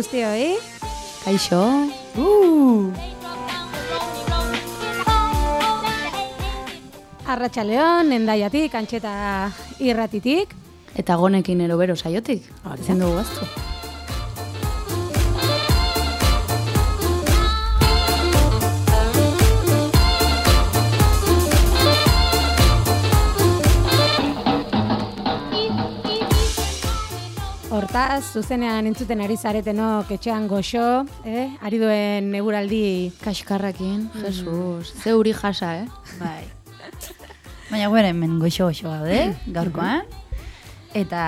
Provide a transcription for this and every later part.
Guztioi. Kaixo. Uh. Arratxaleon, endaiatik, antxeta irratitik. Eta gonekin erobero saiotik. Hori da. Ezin dugu gaztu. Zuzenean entzuten ari zaretenok etxean goxo, eh? ari duen eguraldi Kaskarrakin, Jesus. Ze uri jasa, eh? Bai. Baina gure hemen goxo goxo gaude, gaurkoan. Eta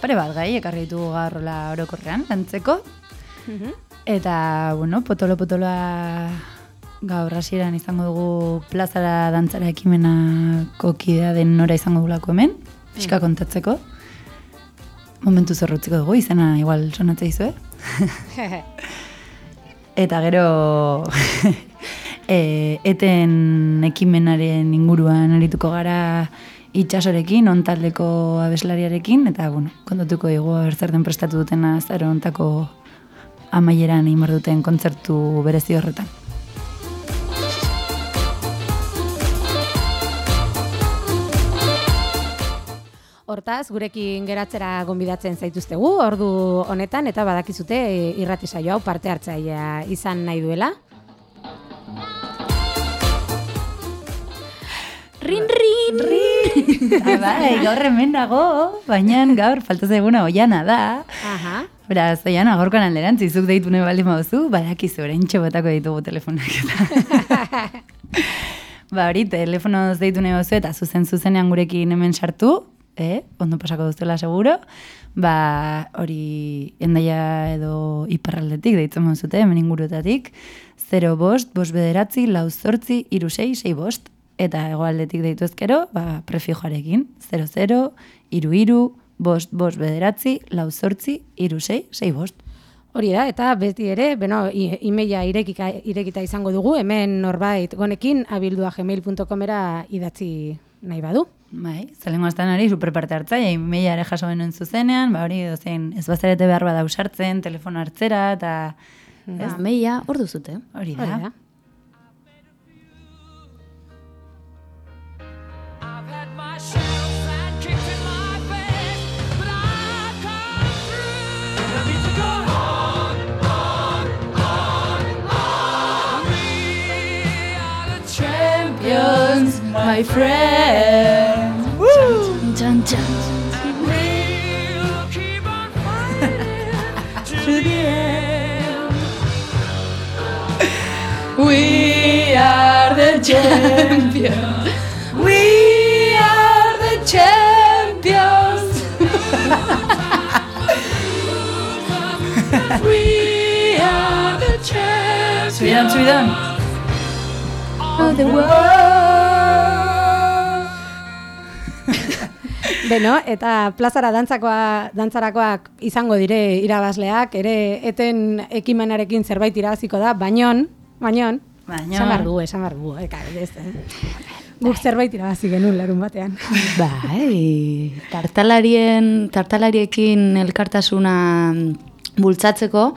pare bat gai, ekarri ditugu gaurrola orokorrean, lantzeko. Mhm. Eta, bueno, potolo-potoloa gaur hasieran izango dugu plazara dantzara ekimenako kidea den nora izango dugulako hemen, pixka kontatzeko. Momentu zorrutziko dugu, izena igual sonatzea izue. Eta gero e, eten ekimenaren inguruan arituko gara itxasorekin, ontaldeko abeslariarekin, eta bueno, kontatuko dugu bertzerten prestatu dutena zaro ontako amaieran imar duten kontzertu berezi horretan. Hortaz, gurekin geratzera gonbidatzen zaituztegu, ordu honetan, eta badakizute e, irrati saio hau parte hartzailea izan nahi duela. Rin, rin, rin! Bai, bai, gaur hemen dago, baina gaur falta zaiguna oiana da. Aha. Beraz, oiana gaurkoan alderantz, izuk deitu nahi baldin baduzu, badakizu, orain botako ditugu telefonak eta. ba, hori, telefonoz deitu nahi baduzu eta zuzen zuzenean gurekin hemen sartu, eh? ondo pasako duzela seguro, ba, hori endaia edo iparraldetik deitzen bazute, hemen inguruetatik, 0 bost, bost bederatzi, lau zortzi, iru sei, bost, eta hegoaldetik deitu ezkero, ba, prefijoarekin, 00, iru iru, bost, bost bederatzi, lau zortzi, iru sei, bost. Hori da, eta beti ere, beno, i- imeila irekika, irekita izango dugu, hemen norbait gonekin abildua gmail.comera idatzi nahi badu. Bai, zelengo aztan hori superparte hartzaile, meia ere jaso genuen zuzenean, ba hori dozein, ez bazarete behar bada usartzen, telefono hartzera, eta Ba, meia, hor duzute. hori da. Hori da. Champions, my friend. Woo! Tchan, tchan. we'll keep on fighting to the end. We are the champions. We are the champions. We are the champions. Of the world. Beno, eta plazara dantzakoa, dantzarakoak izango dire irabazleak, ere eten ekimenarekin zerbait irabaziko da, bainon, bainon, Bainon. esan behar du, esan behar du, eka, ez, eh? Guk zerbait irabazi genuen larun batean. Bai, tartalarien, tartalariekin elkartasuna bultzatzeko,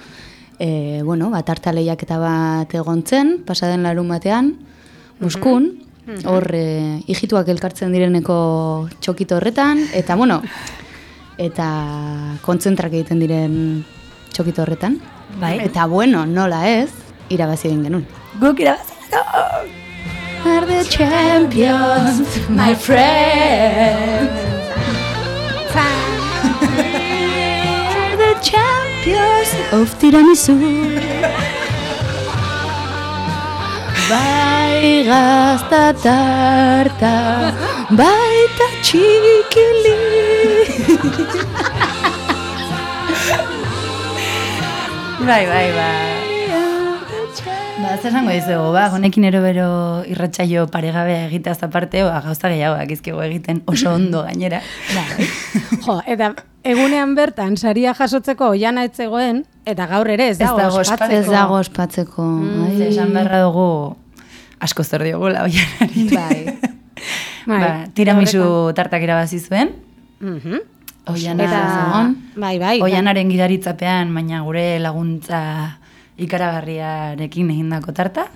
e, bueno, ba, tartaleiak eta bat egontzen, pasaden larun batean, muskun, hor e, hijituak elkartzen direneko txokito horretan, eta bueno, eta kontzentrak egiten diren txokito horretan. Bai. Eta bueno, nola ez, irabazi egin genuen. Guk irabaziko. Are the champions, my friend. Are the champions of tiramisu. Bai gazta tarta, baita txikili. Bai, bai, bai. Ba, zer esango dizugu, ba, honekin erobero irratsaio paregabea egiteaz aparte, ba, gauza gehiagoak izkigu egiten oso ondo gainera. Bai. Jo, eta egunean bertan saria jasotzeko oiana etzegoen, eta gaur ere ez Ez dago, ospatzeko. Ez dago ospatzeko. Ze Ai. esan beharra dugu asko zer diogula oianari. Bai. Bai, ba, tiramisu tartak irabazi zuen, Mhm. Oiana zegoen. bai, bai. Oianaren gidaritzapean, baina gure laguntza ikaragarriarekin egindako tarta.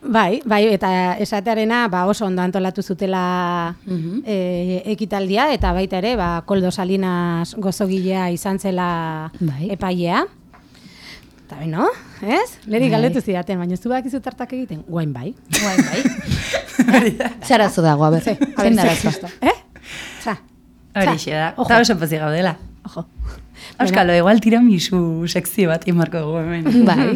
Bai, bai, eta esatearena ba, oso ondo antolatu zutela Mhm. e, ekitaldia, eta baita ere, ba, Koldo Salinas gozogilea izan zela Bai. epailea. Eta beno, ez? Leri Bai. galdetu zidaten, baina ez du bakizu tartak egiten? Guain bai. Guain bai. Zer arazo dago, a ber, A ber, zein da ze arazoa? justo, Eh? Tza, Horixe da. Eta oso pozik gaudela. ojo. Euskalo, igual tiramisu sekzio bat imarko dugu hemen. Bai.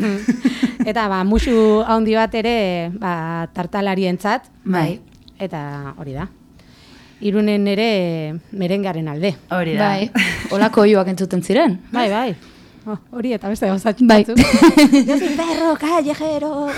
Eta ba, musu handi bat ere ba, tartalarientzat, Bai. eta hori da. Irunen ere merengaren alde. Hori da. Bai, olako oioak entzuten ziren. Bai, bai. Oh, hori eta beste gauzatxo Bai. Yo soy perro callejero.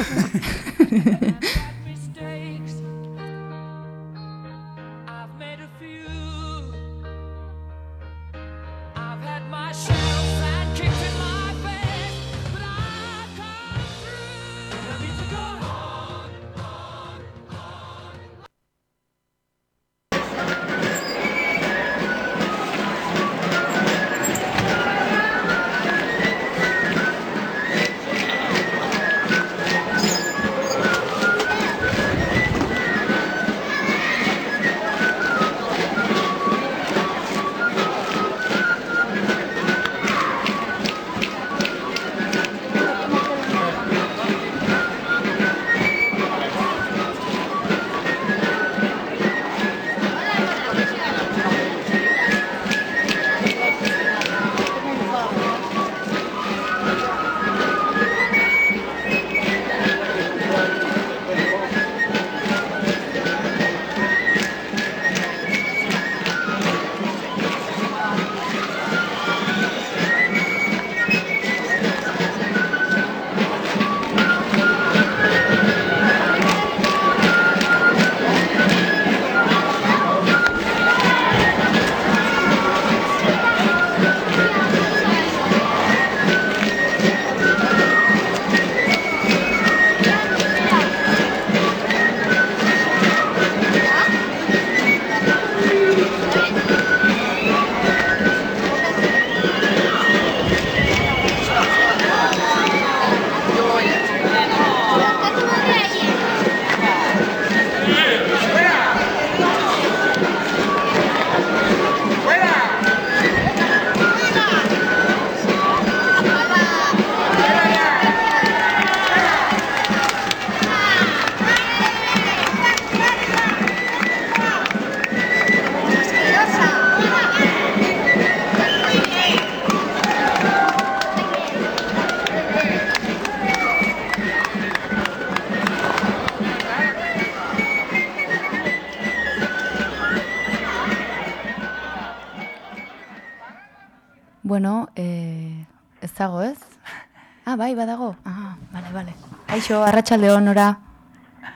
Bale. Aixo, arratsalde honora.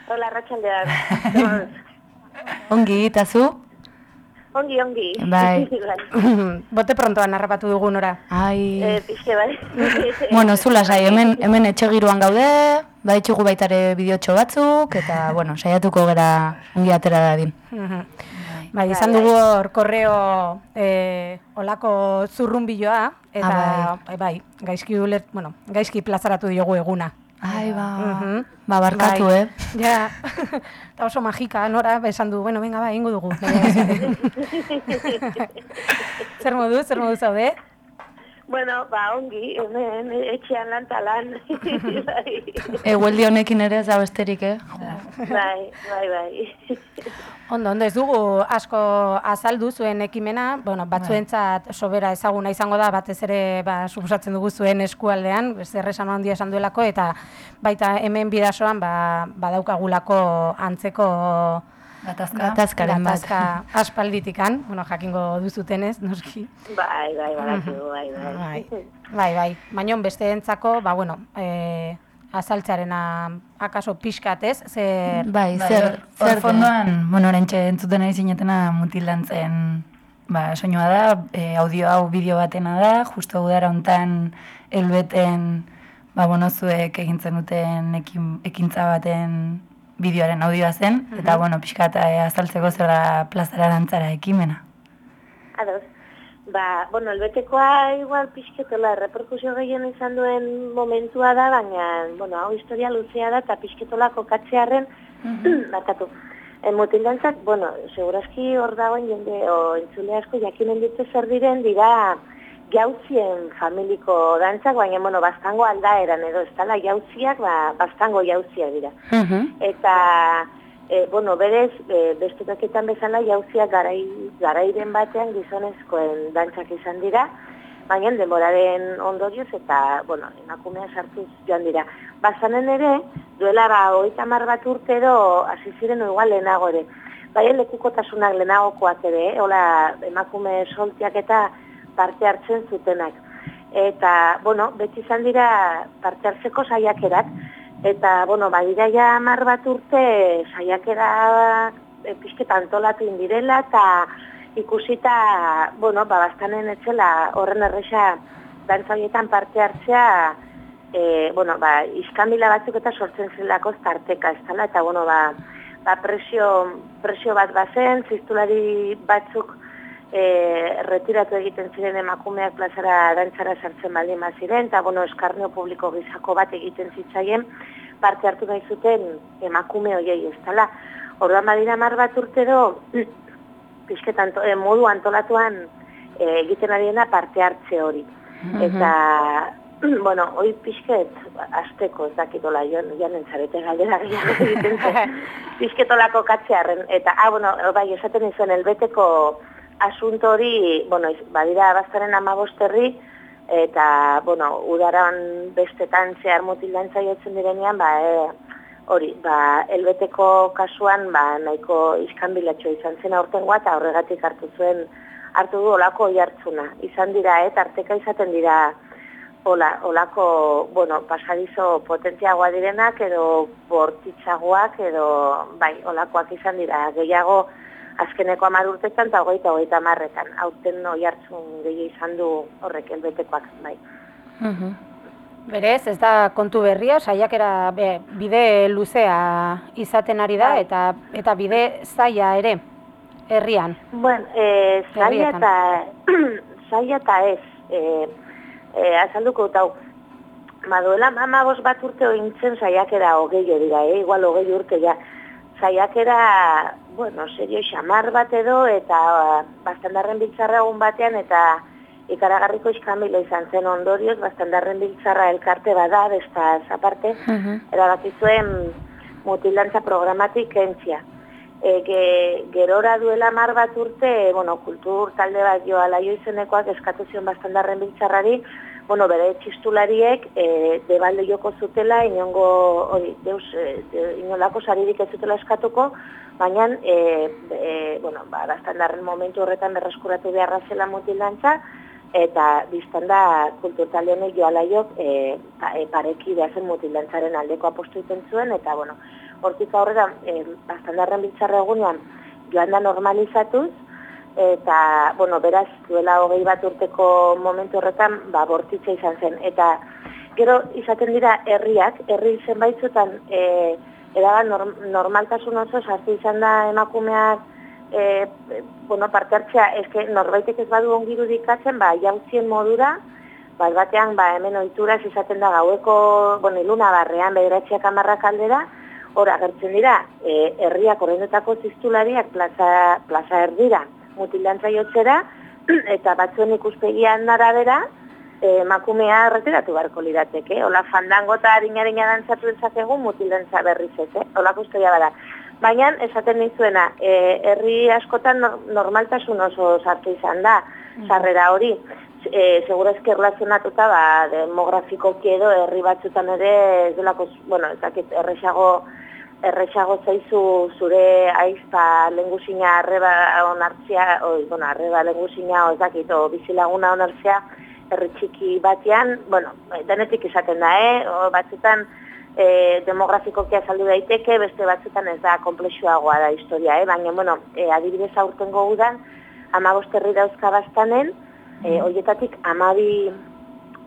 Hola, arratsaldean. Ongi, eta zu? ongi, ongi. Bai. Bote prontoan harrapatu dugu nora. Ai... eh, pixe, bai. Bueno, zu lasai, hemen, hemen etxegiruan gaude, baditxugu baitare bideotxo batzuk, eta, bueno, saiatuko gera ongi atera dadin. Bai, izan dugu hor korreo eh, olako zurrunbiloa, eta Ah, bai. bai, gaizki uler, bueno, gaizki plazaratu diogu eguna. Ai, ba, Mhm. ba, barkatu, Bai. eh? Ja, eta oso magika, nora, ba, esan du, bueno, venga, ba, ingo dugu. zer modu, zer modu zaude? Bueno, ba, ongi, hemen etxean lan talan. bai, Egueldi honekin ere ez da besterik, eh? bai, bai, bai. Ondo, ondo, ez dugu asko azaldu zuen ekimena, bueno, batzuentzat sobera ezaguna izango da, batez ere, ba, suposatzen dugu zuen eskualdean, zer esan handia esan duelako, eta baita hemen bidasoan, ba, badaukagulako antzeko Gatazka. Gatazkaren bat. gatazka aspalditikan, bueno, jakingo duzutenez, noski. Bai, bai, badakigu, bai, bai. Bai, bai, bai. Baina besteentzako, ba, bueno, e, azaltzarena akaso pixkatez, zer... Bai, Bai, zer, hor zer fondoan, bueno, orentxe entzuten ari zinetena mutilantzen ba, soinua da, e, audio hau bideo batena da, justo udara hontan helbeten ba, bueno, zuek egintzen duten ekin, ekintza baten bideoaren audioa zen, eta, bueno, pixka eta azaltzeko zer da plazara dantzara ekimena. ados. Ba, bueno, elbetekoa igual pixketola reperkusio gehien izan duen momentua da, baina, bueno, hau historia luzea da, eta pixketola kokatzearen, batatu. E, mutilantzak, bueno, segurazki hor dagoen jende, o entzule asko jakinen dute zer diren, dira jauzien familiko dantzak, baina, bueno, bastango aldaeran edo, ez dala jauziak, ba, bastango jauziak dira. Eta, e, bueno, berez, e, beste toketan bezala jauziak garai, garairen batean gizonezkoen dantzak izan dira, baina denboraren ondorioz eta, bueno, emakumea sartuz joan dira. Bazanen ere, duela ba, oita mar bat urte edo, hasi ziren igual lehenago ere. Bai, lekukotasunak lehenagokoak ere, eh? hola, emakume soltiak eta parte hartzen zutenak. Eta, bueno, beti izan dira parte hartzeko saiakerak, eta, bueno, badira ja mar bat urte saiakera e, pixket antolatu indirela, eta ikusita, bueno, ba, bastanen etxela horren erresa dantza horietan parte hartzea, e, bueno, ba, iskamila batzuk eta sortzen zelako tarteka, ez dela, eta, bueno, ba, ba presio, presio bat bazen, ziztulari batzuk e, retiratu egiten ziren emakumeak plazara dantzara sartzen baldin ziren, eta, bueno, eskarnio publiko gizako bat egiten zitzaien, parte hartu nahi zuten emakume hoiei, ez dela. Orduan badira mar bat urtero, pixket anto, eh, modu antolatuan eh, egiten ariena parte hartze hori. Eta, bueno, hoi pixket, azteko, ez dakitola, joan, janen zarete galdera egiten zen, pixketolako katzearen, eta, ah, bueno, bai, esaten izan, elbeteko asunto hori, bueno, iz- badira baztaren amabosterri, eta, bueno, udaran bestetan zehar mutilantza jotzen direnean, ba, e, hori, ba, elbeteko kasuan, ba, nahiko iskanbilatxo izan zen aurtengoa, eta horregatik hartu zuen, hartu du olako jartzuna. Izan dira, eh, tarteka izaten dira, Ola, olako, bueno, pasadizo potentziagoa direnak edo bortitzagoak edo, bai, olakoak izan dira. Gehiago azkeneko amar urtetan eta hogeita hogeita marretan. Aurten no jartzun gehi izan du horrek elbetekoak, bai. Berez, ez da kontu berria, saiakera be, bide luzea izaten ari da, Bai. eta eta bide zaila ere, herrian. Bueno, e, zaila Herrietan. eta, zaila eta ez, e, e, azalduko tau, Maduela mama bost bat urte ointzen saiakera hogei dira, eh? igual hogei urte ja. Saiakera, bueno, serio xamar bat edo, eta uh, bastandarren biltzarra egun batean, eta ikaragarriko iskamila izan zen ondorioz, bastandarren biltzarra elkarte bada, bestaz aparte, erabaki zuen mutilantza programatik kentzia. E, ge, gerora duela mar bat urte, bueno, kultur talde bat joa laio izenekoak eskatu zion bastandarren biltzarrari, bueno, bere txistulariek e, debalde joko zutela, inongo, hori, deus, e, de, inolako saririk ez zutela eskatuko, baina, e, e, bueno, ba, bastandarren momentu horretan berreskuratu beharra zela mutilantza, eta biztan da kulturtalde honek joalaiok e, pa, e, pareki behazen mutilantzaren aldeko apostu egiten zuen, eta bueno, hortik aurrera e, bastandarren biltzarra egunean joan da normalizatuz, eta, bueno, beraz, duela hogei bat urteko momentu horretan, ba, bortitza izan zen. Eta gero izaten dira herriak, herri zenbaitzutan e, eraban norm, normaltasun oso sartu izan da emakumeak e, bueno, parte hartzea, eske norbaitek ez badu ongiru dikatzen, ba, jauzien modura, bat batean, ba, hemen oituraz izaten da gaueko, bueno, iluna barrean, bederatziak amarrak aldera, hor agertzen dira, e, herriak horrendetako ziztulariak plaza, plaza erdira, mutilantza jotzera, eta batzuen ikuspegian arabera, e, emakumea retiratu beharko lirateke. Ola fandango eta harinarina dantzatu dezakegu mutilantza berriz ez, eh? Olako historia bada. Baina, esaten nizuena, e, herri askotan nor- normaltasun oso sartu izan da, sarrera hori. E, segurazki erlazionatuta, ba, demografikoki edo herri batzutan ere, ez delako, bueno, ez dakit, erresago, erresago zaizu zure aizpa lengusina arreba onartzea, o, bueno, arreba lengusina, ez dakit, o, bizilaguna onartzea, herri txiki batean, bueno, denetik izaten da, eh? O, batzutan e, demografikoki azaldu daiteke, beste batzutan ez da komplexuagoa da historia, eh? baina, bueno, e, adibidez aurtengo udan, amabost herri dauzka bastanen, e, hoietatik amabi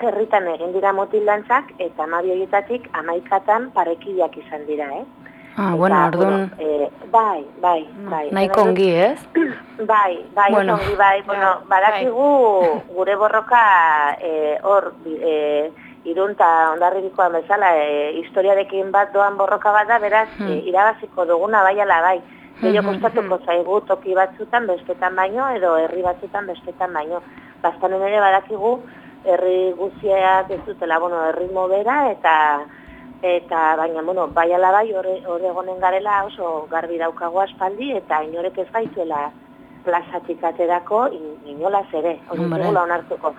herritan egin dira motilantzak, eta amabi horietatik amaikatan parekideak izan dira, eh? Ah, bueno, orduan- eh, bai, bai, bai. Nahiko ongi, ez? Bai, bai, Bueno, oso ongi bai, bueno, badakigu gure borroka eh, hor e, irunta ondarribikoan bezala e, historiarekin bat doan borroka bat da, beraz, eh, irabaziko duguna bai ala bai. Gehiago kostatuko zaigu toki batzutan bestetan baino edo herri batzutan bestetan baino. Bastanen ere badakigu herri guztiak ez dutela, bueno, erritmo bera eta eta baina bueno, bai ala bai hor egonen garela oso garbi daukagu aspaldi eta inorek ez gaituela plazatik aterako in, inolaz ere, hori dugula onartuko.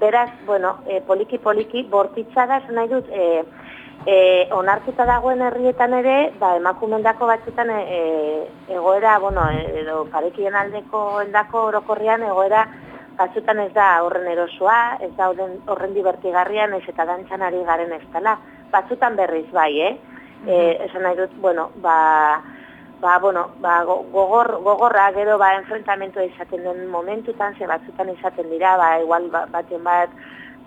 Beraz, bueno, e, poliki poliki bortitza da, nahi dut, e, e, onartuta dagoen herrietan ere, ba, emakumendako batzutan e, egoera, bueno, edo parekien aldeko endako orokorrian egoera batzutan ez da horren erosoa, ez da horren, horren divertigarrian, ez eta dantzan ari garen ez dela. Batzutan berriz bai, eh? E, esan nahi dut, bueno, ba, ba, bueno, ba, go- gogor, gogorra gero ba, enfrentamentua izaten den momentutan, ze batzutan izaten dira, ba, igual ba, baten bat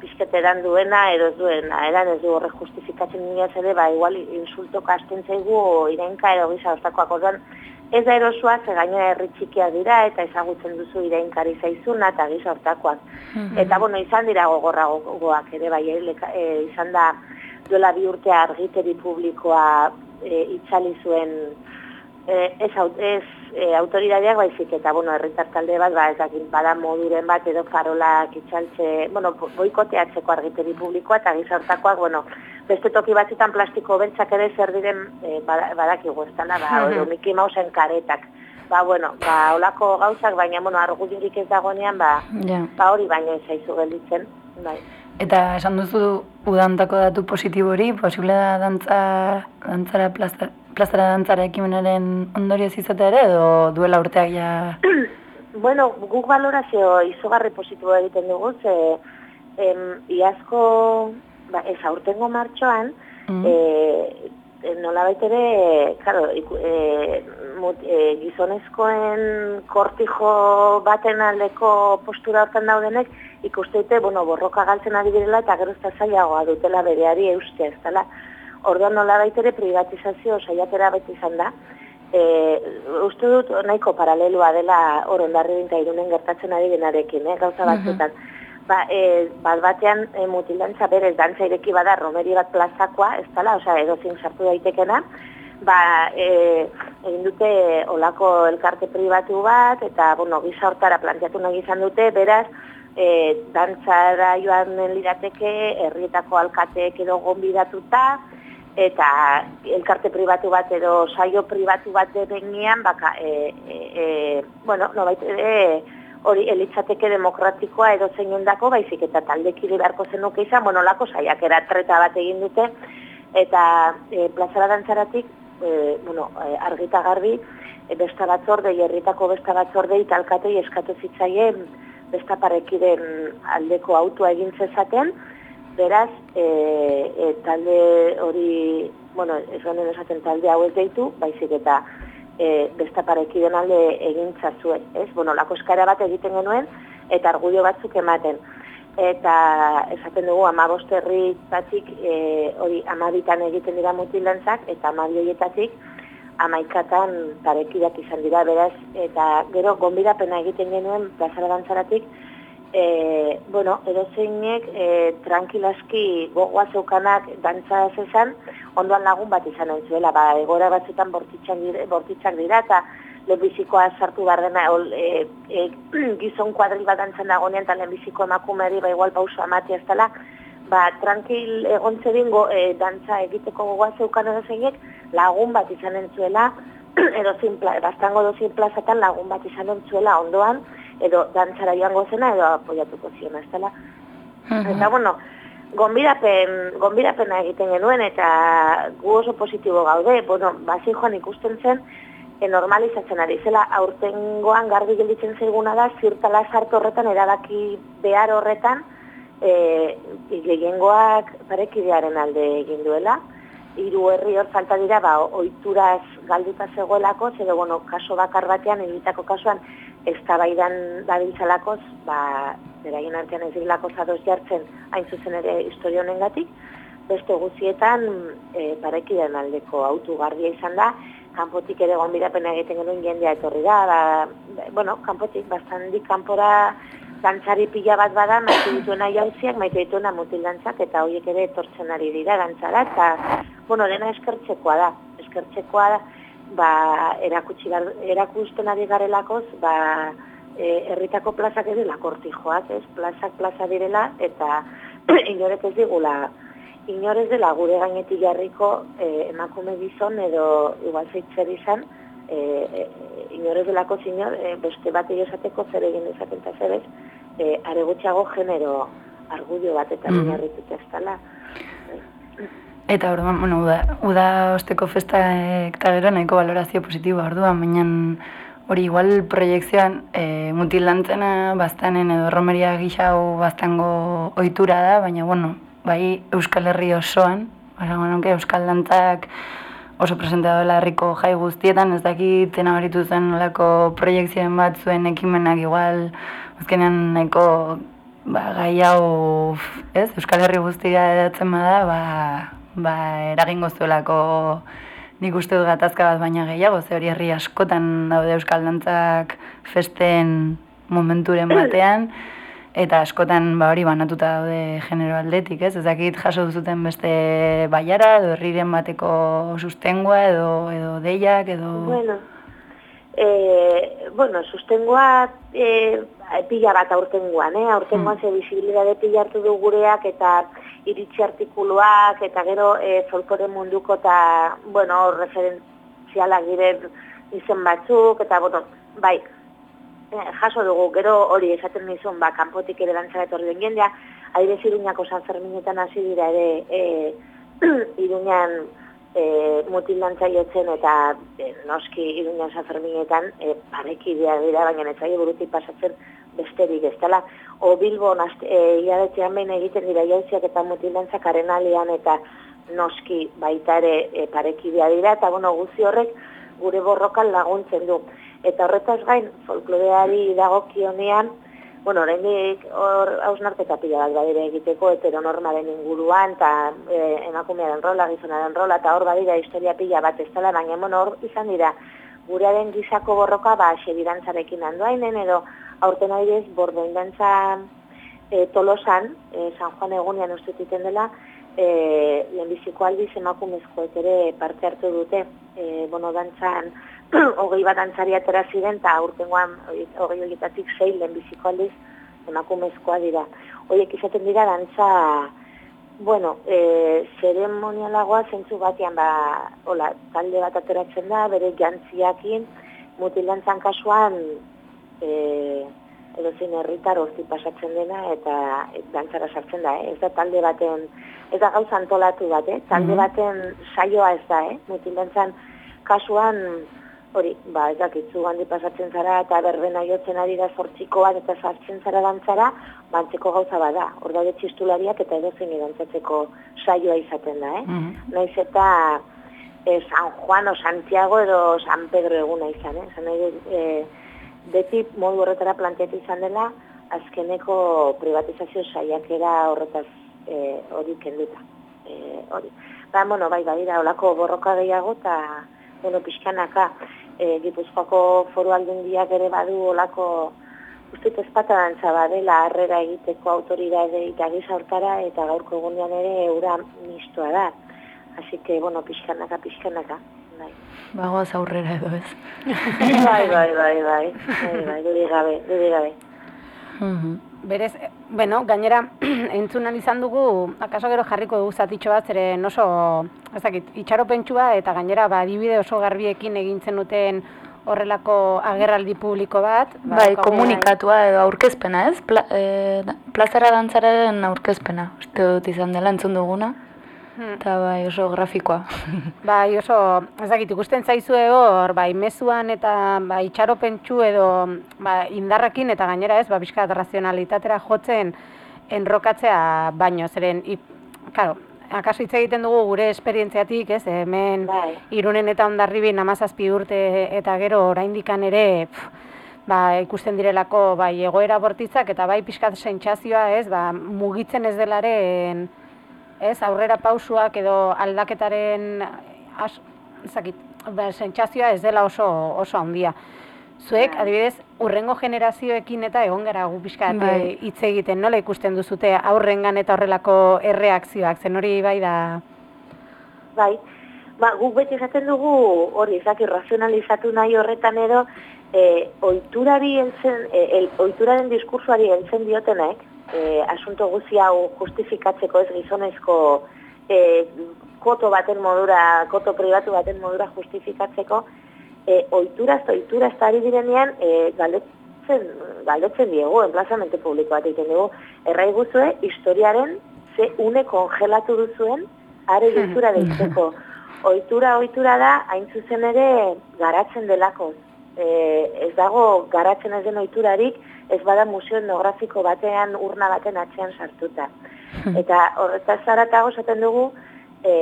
pizkete edan duena, edo ez duena, edan ez du horre justifikatzen dira ere, ba, igual insulto kasten zaigu irenka edo gisa ostatkoak orduan, ez da erosoa, ze gainera herri txikiak dira, eta ezagutzen duzu irainkari zaizuna, eta gisa hortakoak. Eta, bueno, izan dira gogorra gogoak ere, bai, eh, izan da duela bi urte argiteri publikoa eh, itzali zuen eh, ez, ez eh, autoridadeak baizik eta, bueno, herritar talde bat, ba, ez dakit, bada moduren bat edo farolak itxaltze, bueno, bo- boikoteatzeko argiteri publikoa eta gizartakoak, bueno, beste toki batzutan plastiko beltzak ere zer diren eh, bada- badakigu ez dela, ba, edo Mickey Mouseen karetak. Ba, bueno, ba, olako gauzak, baina, bueno, argudiorik ez dagoenean, ba, Ja. ba hori baino zaizu gelditzen, bai. Eta esan duzu udantako datu positibori, posible da dantza, dantzara plaza, plazara dantzara ekimenaren ondorioz izatea ere, edo duela urteak ja... Bueno, guk valorazio izugarri positibo egiten dugu, ze em, iazko, ba, ez aurtengo martxoan, Mm. e, e, nolabait ere, claro, e, mut, e, gizonezkoen kortijo baten aldeko postura hortan daudenek, ikuste dute, bueno, borroka galtzen ari direla eta gero zailagoa dutela bereari eustea, ez dela. Orduan nolabait ere privatizazio saiatera beti izan da, e, uste dut nahiko paraleloa dela hor ondarri binta irunen gertatzen ari denarekin, eh, gauza batzutan. Ba, e, bat batean e, mutilantza berez dantza ireki bada romeri bat plazakoa, ez dela, osea, edozin sartu daitekena, ba, e, egin dute olako elkarte pribatu bat, eta, bueno, gisa hortara planteatu nahi izan dute, beraz, e, dantzara joan lirateke, herrietako alkateek edo gonbidatuta, eta elkarte pribatu bat edo saio pribatu bat denean, baka, e, e, e, bueno, nobait ere, hori elitzateke demokratikoa edo zeinendako, baizik eta taldekide beharko zenuke izan, bueno, lako saiakera treta bat egin dute, eta e, plazara dantzaratik, e, bueno, e, argita garbi, e, besta batzorde, herritako besta batzorde, italkatei eskatu zitzaien besta parekiden aldeko autua egin zezaten, beraz, e, e, talde hori, bueno, ez honen esaten talde hau ez deitu, baizik eta e, besta parekiden alde egin zazuen, ez? Bueno, lako eskara bat egiten genuen, eta argudio batzuk ematen. Eta esaten dugu, amabost herritatik, e, hori amabitan egiten dira mutilantzak, eta amabi horietatik, amaikatan parekidak izan dira, beraz, eta gero, gonbidapena egiten genuen, plazara dantzaratik, e, bueno, edozeinek e, tranquilaski gogoa zeukanak dantza zezan, ondoan lagun bat izan entzuela, ba, egora batzutan bortitzak dira, bortitzak dira eta lehenbizikoa sartu behar dena, ol, e, e, gizon kuadril bat dantzen dagoenean eta lehenbiziko emakumeari ba igual pauso amatia ez dela, ba, tranquil egon zedin go, e, dantza egiteko gogoa zeukan edozeinek lagun bat izan entzuela, edo zin, pla, bastango dozin plazatan lagun bat izan entzuela ondoan, edo dantzara joango zena edo apoiatuko ziona, ez dela. Eta, bueno, gonbidapen, gonbidapena egiten genuen eta gu oso positibo gaude, bueno, bazin joan ikusten zen, e, normalizatzen ari zela, aurtengoan garbi gelditzen zaiguna da, zirtala sartu horretan, erabaki behar horretan, e, gehiengoak parekidearen alde egin duela, hiru herri hor falta dira, ba, oituraz galduta zegoelako, zede, bueno, kaso bakar batean, egitako kasuan, eztabaidan dabiltzalakoz, ba, beraien artean ez dirilako zadoz jartzen hain zuzen ere historia honengatik, beste guztietan e, parekidean aldeko autu garbia izan da, kanpotik ere gonbidapena egiten genuen jendea etorri da, ba, bueno, kanpotik, bastandik kanpora dantzari pila bat bada, maite dituena jauziak, maite dituena mutil dantzak, eta horiek ere etortzen ari dira dantzara, eta, bueno, dena eskertzekoa da, eskertzekoa da, ba, erakutsi, gar- erakusten ari garelakoz, ba, e, herritako plazak ez dela kortijoak, ez, plazak plaza direla, eta inorek ez digula, inorez dela gure gainetik jarriko e, emakume gizon edo igual zeitzer izan, e, e, inorez delako zinor, e, beste bat esateko zer egin dezaken eta zer ez, e, are gutxiago genero argudio bat eta mm ez dela. Eta orduan, bueno, uda, uda osteko festak eta gero nahiko valorazio positiboa orduan, baina hori igual proiektzioan e, mutil dantzena baztanen edo romeria gixau baztango ohitura da, baina bueno, bai Euskal Herri osoan, Euskal dantzak oso presente dela herriko jai guztietan, ez dakit nabaritu zen nolako proiektzioen bat zuen ekimenak igual, azkenean nahiko ba, gai hau, ez, Euskal Herri guztia edatzen bada, ba, ba, eragingo zuelako nik uste dut gatazka bat baina gehiago, ze hori herri askotan daude Euskal Dantzak festen momenturen batean, eta askotan ba hori banatuta daude genero aldetik, ez? Ez dakit jaso duzuten beste baiara edo herriren bateko sustengua edo edo deiak edo Bueno, e, bueno, sustengoa e, pila bat aurtengoan, eh? aurtengoan ze visibilidade pila hartu du gureak eta iritsi artikuluak eta gero e, folklore munduko eta, bueno, referentzialak diren izen batzuk eta, bueno, bai, jaso dugu, gero hori esaten nizun, ba, kanpotik ere dantzara etorri den jendea, adibidez Iruñako San Ferminetan hasi dira ere, e, Iruñan e, mutil jotzen eta e, noski Iruñan San Ferminetan e, parekidea dira, baina ez zaio burutik pasatzen besterik ez dela. O Bilbon aste- e, hilabetean behin egiten dira jauziak eta mutil dantzak arenalian eta noski baita ere e, parekidea dira, eta bueno, guzti horrek gure borrokan laguntzen du. Eta horretaz gain, folkloreari dagokionean, bueno, oraindik hor hausnarketa pila bat badira egiteko heteronormaren inguruan, eta e, emakumearen rola, gizonaren rola, eta hor badira historia pila bat ez dela, baina bueno, hor izan dira, gurearen gizako borroka, ba, xebirantzarekin handoainen, edo aurten adibidez, bordoin dantza e, tolosan, e, San Juan egunean uste egiten dela, e, lehenbiziko aldiz emakumezkoek ere parte hartu dute, e, bono dantzan, hogei bat dantzari atera ziren, eta aurtengoan hogei horietatik sei lehenbiziko aldiz emakumezkoa dira. Horiek izaten dira dantza, bueno, e, zeremonialagoa zentzu batean, ba, hola, talde bat ateratzen da, bere jantziakin, mutil dantzan kasuan, e, edo zein herritar horti pasatzen dena eta et, dantzara sartzen da, eh? ez da talde baten, ez da gauza antolatu bat, eh? talde Mhm. baten saioa ez da, eh? mutil dantzan kasuan, hori, ba, ez dakitzu handi pasatzen zara eta berbena jotzen ari da sortziko bat eta sartzen zara dantzara, bantzeko gauza bada, hor daude txistulariak eta edo zein dantzatzeko saioa izaten da, eh? Mhm. Naiz eta eh, San Juan o Santiago edo San Pedro eguna izan, eh? Zan eh, beti modu horretara planteatu izan dela, azkeneko privatizazio saiakera horretaz eh, hori kenduta. Eh, hori. Ba, bueno, bai, badira, olako borroka gehiago eta, bueno, pixkanaka, eh, Gipuzkoako foru aldundiak ere badu olako uste dut ezpata dantza badela harrera egiteko autoridade eta giza hortara eta gaurko egunean ere eura mistoa da. Así que, bueno, pixkanaka, pixkanaka. Bai. Bagoaz aurrera edo ez. bai, bai, bai, bai, bai, bai, dudik gabe, dudik gabe. Mhm. Berez, bueno, gainera entzunan izan dugu, akaso gero jarriko dugu zatitxo bat, zeren oso, ez dakit, itxaropentsua eta gainera ba, adibide oso garbiekin egintzen duten horrelako agerraldi publiko bat. ba, Bai, daukagu- komunikatua edo aurkezpena, ez? Pla, e, plazara dantzaren aurkezpena. Uste dut izan dela entzun duguna. Hmm. Eta bai, oso grafikoa. Bai, oso, ez dakit, ikusten zaizue hor, bai, mezuan eta ba, itxaropentsu edo ba, indarrakin eta gainera ez, ba, bizkat razionalitatera jotzen enrokatzea baino, zeren, i, karo, akaso hitz egiten dugu gure esperientziatik, ez, hemen Bai. irunen eta ondarribin amazazpi urte eta gero oraindikan ere, pf, ba, ikusten direlako bai egoera bortitzak eta bai pixkat sentsazioa, ez, ba, mugitzen ez delaren ez, aurrera pausuak edo aldaketaren as, zakit, ba, sentsazioa ez dela oso oso handia. Zuek, adibidez, urrengo generazioekin eta egon gara gu pixkat Bai. eh, hitz egiten, nola ikusten duzute aurrengan eta horrelako erreakzioak, zen hori bai da... Bai, ba, guk beti esaten dugu hori, ez dakit, razionalizatu nahi horretan edo, e, oiturari heltzen, e, el, oituraren diskursuari heltzen diotenek, e, asunto guzti hau justifikatzeko ez gizonezko e, koto baten modura, koto pribatu baten modura justifikatzeko, e, oituraz, oituraz ari direnean, e, galdetzen, galdetzen diegu, enplazamente publiko bat egiten dugu, errai guzue, historiaren ze une kongelatu duzuen, are oitura deitzeko. Oitura, oitura da, hain zuzen ere, garatzen delako. E, ez dago garatzen ez den oiturarik, ez bada museo etnografiko batean, urna baten atzean sartuta. Eta horretaz zaratago esaten dugu, e,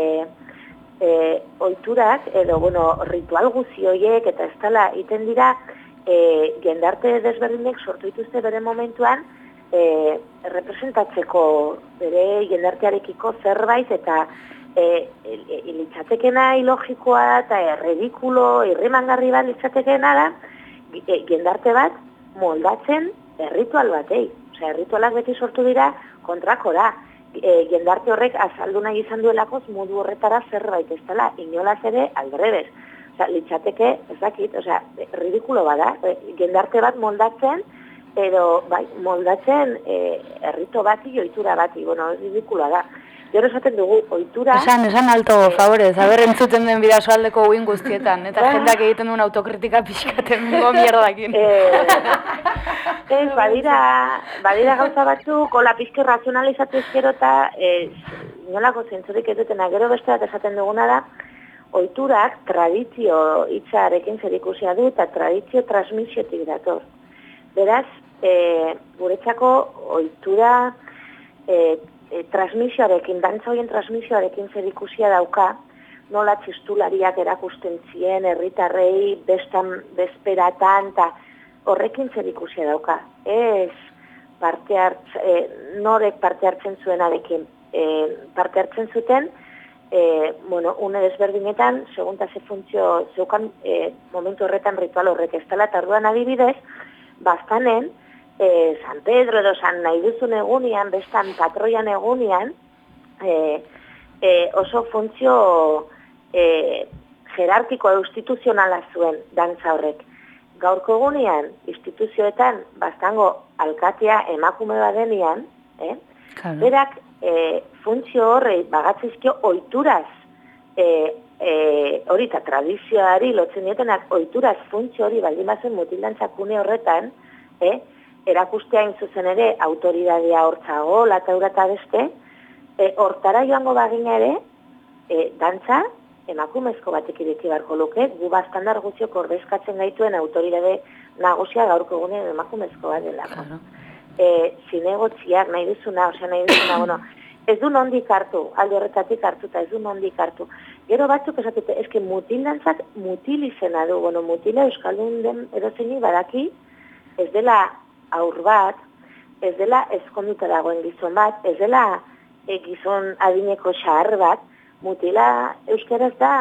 e, oiturak, edo, bueno, ritual guzi horiek, eta ez dela, iten dira, e, jendarte desberdinek sortu dituzte bere momentuan, e, representatzeko bere jendartearekiko zerbait, eta e, e, e, litzatekena ilogikoa eta erredikulo, irrimangarri bat litzatekena da, e, jendarte bat moldatzen erritual batei. Osea, erritualak beti sortu dira kontrako da. E, jendarte horrek azaldu nahi izan duelakoz modu horretara zerbait, ez dela, inolaz ere aldrebez. Osea, litzateke, ez dakit, osea, ridikulo bada, e, jendarte bat moldatzen, edo, bai, moldatzen e, errito bati, ohitura bati, bueno, ridikuloa da. Gero esaten dugu, ohitura... Esan, esan alto, favorez, haber entzuten den bidasoaldeko uin guztietan, eta jendak egiten duen autokritika pixkaten mingo mierdakin. Eh, ez, badira, badira gauza batzu, kola pizke razionalizatu ezkero eta eh, nolako zentzurik ez dutena. Gero beste bat esaten duguna da, oiturak tradizio hitzarekin zerikusia du eta tradizio transmisiotik dator. Beraz, e, guretzako ohitura e, e, transmisioarekin, dantza horien transmisioarekin zerikusia dauka, nola txistulariak erakusten zien, herritarrei bestan, bezperatan, eta horrekin zerikusia dauka. Ez parte hartz, e, norek parte hartzen zuenarekin. E, parte hartzen zuten, e, bueno, une desberdinetan, segunta ze funtzio zeukan e, momentu horretan ritual horrek ez dela, eta orduan adibidez, bastanen, e, San Pedro edo San nahi duzun egunian, bestan patroian egunian, e, e, oso funtzio e, jerarkiko edo instituzionala zuen dantza horrek. Gaurko egunean, instituzioetan, bastango alkatea emakume badenian, eh? Claro. berak e, funtzio horrei bagatzizkio oituraz, e, e, hori eta tradizioari lotzen dietenak oituraz funtzio hori baldin bazen mutildantzakune horretan, eh? Erakustea hain zuzen ere autoridadea hortzago, lataura eta beste, e, hortara joango bagina ere, e, dantza, emakumezko batek ireki beharko luke, gu bastandar gutxiok ordezkatzen gaituen autoridade nagusia gaurko egunean emakumezko bat delako. Claro. E, zinegotziak nahi duzuna, osea nahi duzuna, bueno, ez du nondik hartu, alde horretatik hartuta, ez du nondik hartu. Gero batzuk esatute, eske mutil dantzak mutil izena du, bueno, mutila euskaldun den edozeini badaki, ez dela aur bat, ez dela ezkonduta dagoen gizon bat, ez dela e, gizon adineko xahar bat, mutila euskaraz da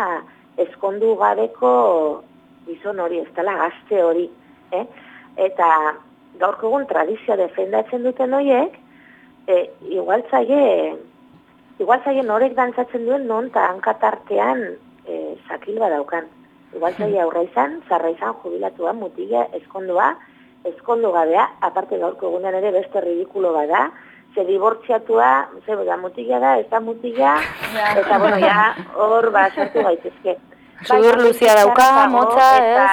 ezkondu gabeko gizon hori, ez dela gazte hori. Eh? Eta gaurko egun tradizioa defendatzen duten horiek, e, igual zaie, igual zaie norek dantzatzen duen non eta hankatartean e, zakil badaukan. Igual zaie aurra izan, zarra izan, jubilatua, mutila, ezkondua, ezkondu gabea, aparte gaurko egunean ere beste ridikulo bada, ze dibortziatua, ze da mutila da, ez da mutila, eta bueno, ja, hor ba, sartu gaitezke. Sudur luzea dauka, dago, motza, eta,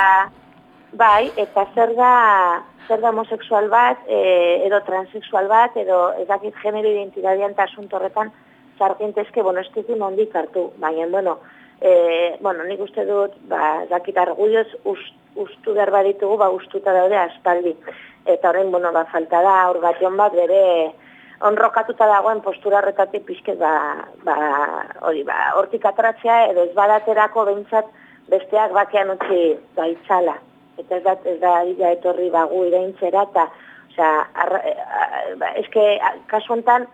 Bai, eta zer da, zer da homosexual bat, e, edo transexual bat, edo ez dakit genero identidadian eta asunto horretan zargintezke, bueno, ez ditu nondik hartu, baina, bueno, e, bueno, nik uste dut, ba, dakit argudioz ust, ustu behar baditugu, ba, ustuta daude aspaldi. Eta orain, bueno, ba, falta da, hor bation bat, bere onrokatuta dagoen postura horretatik pixket, ba, ba, hori, ba, hortik atratzea, edo ez badaterako behintzat besteak bakean utzi gaitzala. Eta ez da, ez da ja etorri bagu iraintzera, eta, osea, e, ba, eske, kasu honetan,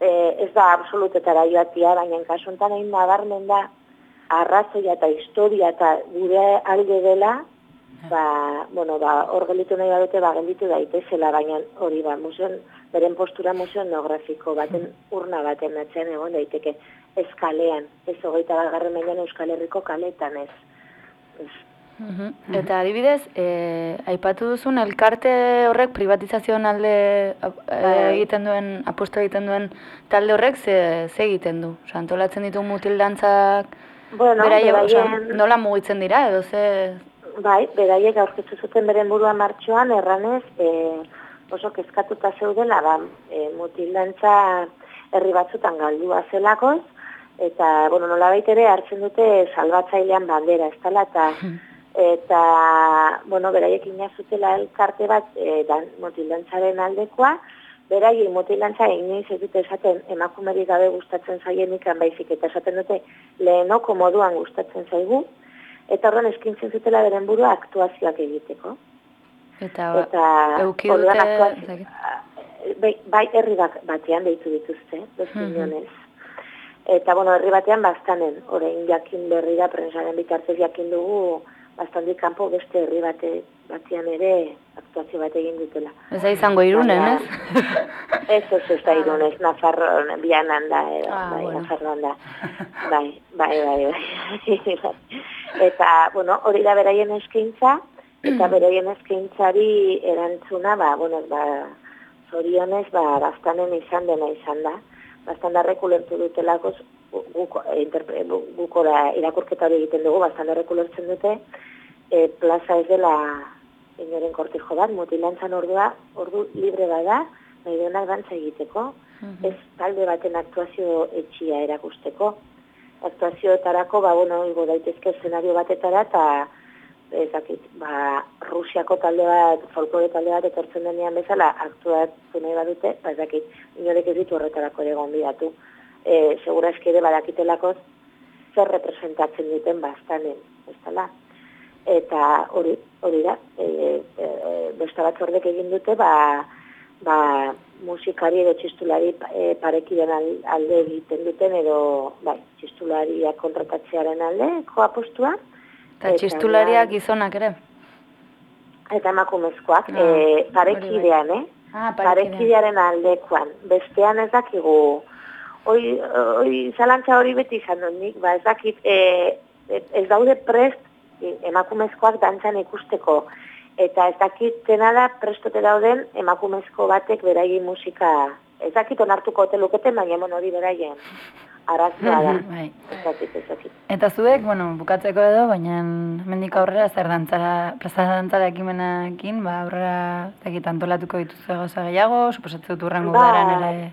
e, ez da absolutetara joatia, baina kasu honetan egin nabarmen da arrazoia eta historia eta gure alde dela, ba, bueno, ba, hor gelditu nahi badute, ba, gelditu daitezela, baina hori ba, museon, beren postura museo etnografiko baten urna baten atzean egon daiteke eskalean, ez hogeita bat garren mendean Euskal Herriko kaletan ez. ez. Eta adibidez, e, aipatu duzun elkarte horrek privatizazioan alde e, egiten duen, apustu egiten duen talde horrek ze, ze egiten du? Osa, antolatzen ditu mutil dantzak, Bueno, beraie, beraien- nola mugitzen dira, edo ze... Bai, beraiek aurkeztu zuten beren burua martxoan erranez e, oso kezkatuta zeudela ba, e, mutildantza herri batzutan galdua zelakoz, eta, bueno, nolabait ere hartzen dute salbatzailean bandera, ez dela, eta, eta, bueno, beraiek inazutela elkarte bat e, dan, mutildantzaren aldekoa, beraiei mutilantza inoiz ez dute esaten emakumerik gabe gustatzen zaienik baizik, eta esaten dute lehenoko moduan gustatzen zaigu, eta horren eskintzen zutela beren burua aktuazioak egiteko. Eta, Eta euki orduan dute... aktuazio- ez dakit. bai, bai herri batean deitu dituzte, beste Mhm. inonez. Eta, bueno, herri batean bastanen, orain jakin berri da, prensaren bitartez jakin dugu, bastandik kanpo beste herri bate, batean ere aktuazio bat egin dutela. Ez da izango irunen, ez? Ez, ez, ez da irunez, Nafarroan, bianan da, edo, Ah, bai, bueno. Nafarroan da. Bai, bai, bai, bai. eta, bueno, hori da beraien eskaintza, eta beraien eskaintzari erantzuna, ba, bueno, ba, zorionez, ba, bastanen izan dena izan da. Bastandarrek ulertu dutelakoz, gu- guk, eh, interpre- gu- guk ora irakurketa hori egiten dugu, bastandarrek ulertzen dute, e, plaza ez dela inoren kortijo bat, mutilantzan ordua, ordu libre bada, nahi duenak dantza egiteko, ez talde baten aktuazio etxia erakusteko. Aktuazioetarako, ba, bueno, igo daitezke eszenario batetara, eta ez dakit, ba, Rusiako talde bat, folklore talde bat etortzen denean bezala, aktuatu nahi badute, ba, ez dakit, inorek ez ditu horretarako ere gonbidatu. E, segura ere badakitelakoz, zer representatzen duten bastanen, ez dela? Eta hori, hori da, e, e, beste batzordek egin dute, ba, ba, musikari edo txistulari e, parekiden al- alde egiten duten, edo, bai, txistulariak kontratatzearen alde, apostua. Eta txistulariak bai, gizonak ere. Eta emakumezkoak, Ah, e, parekidean, eh? Ah, parekidearen aldekoan. Bestean ez dakigu, hoi, hoi zalantza hori beti izan dut nik, ba ez dakit, e, ez daude prest e, emakumezkoak dantzan ikusteko, eta ez dakit dena da prestote dauden emakumezko batek beraien musika, ez dakit onartuko ote luketen, baina bon hori beraien arazoa da. Bai. Ez dakit, ez dakit. Eta zuek, bueno, bukatzeko edo, baina mendik aurrera zer dantzara, plaza dantzara ekimenakin, ba aurrera ez dakit antolatuko dituzu gauza gehiago, suposatzen dut urrengo Bai. udaran ere.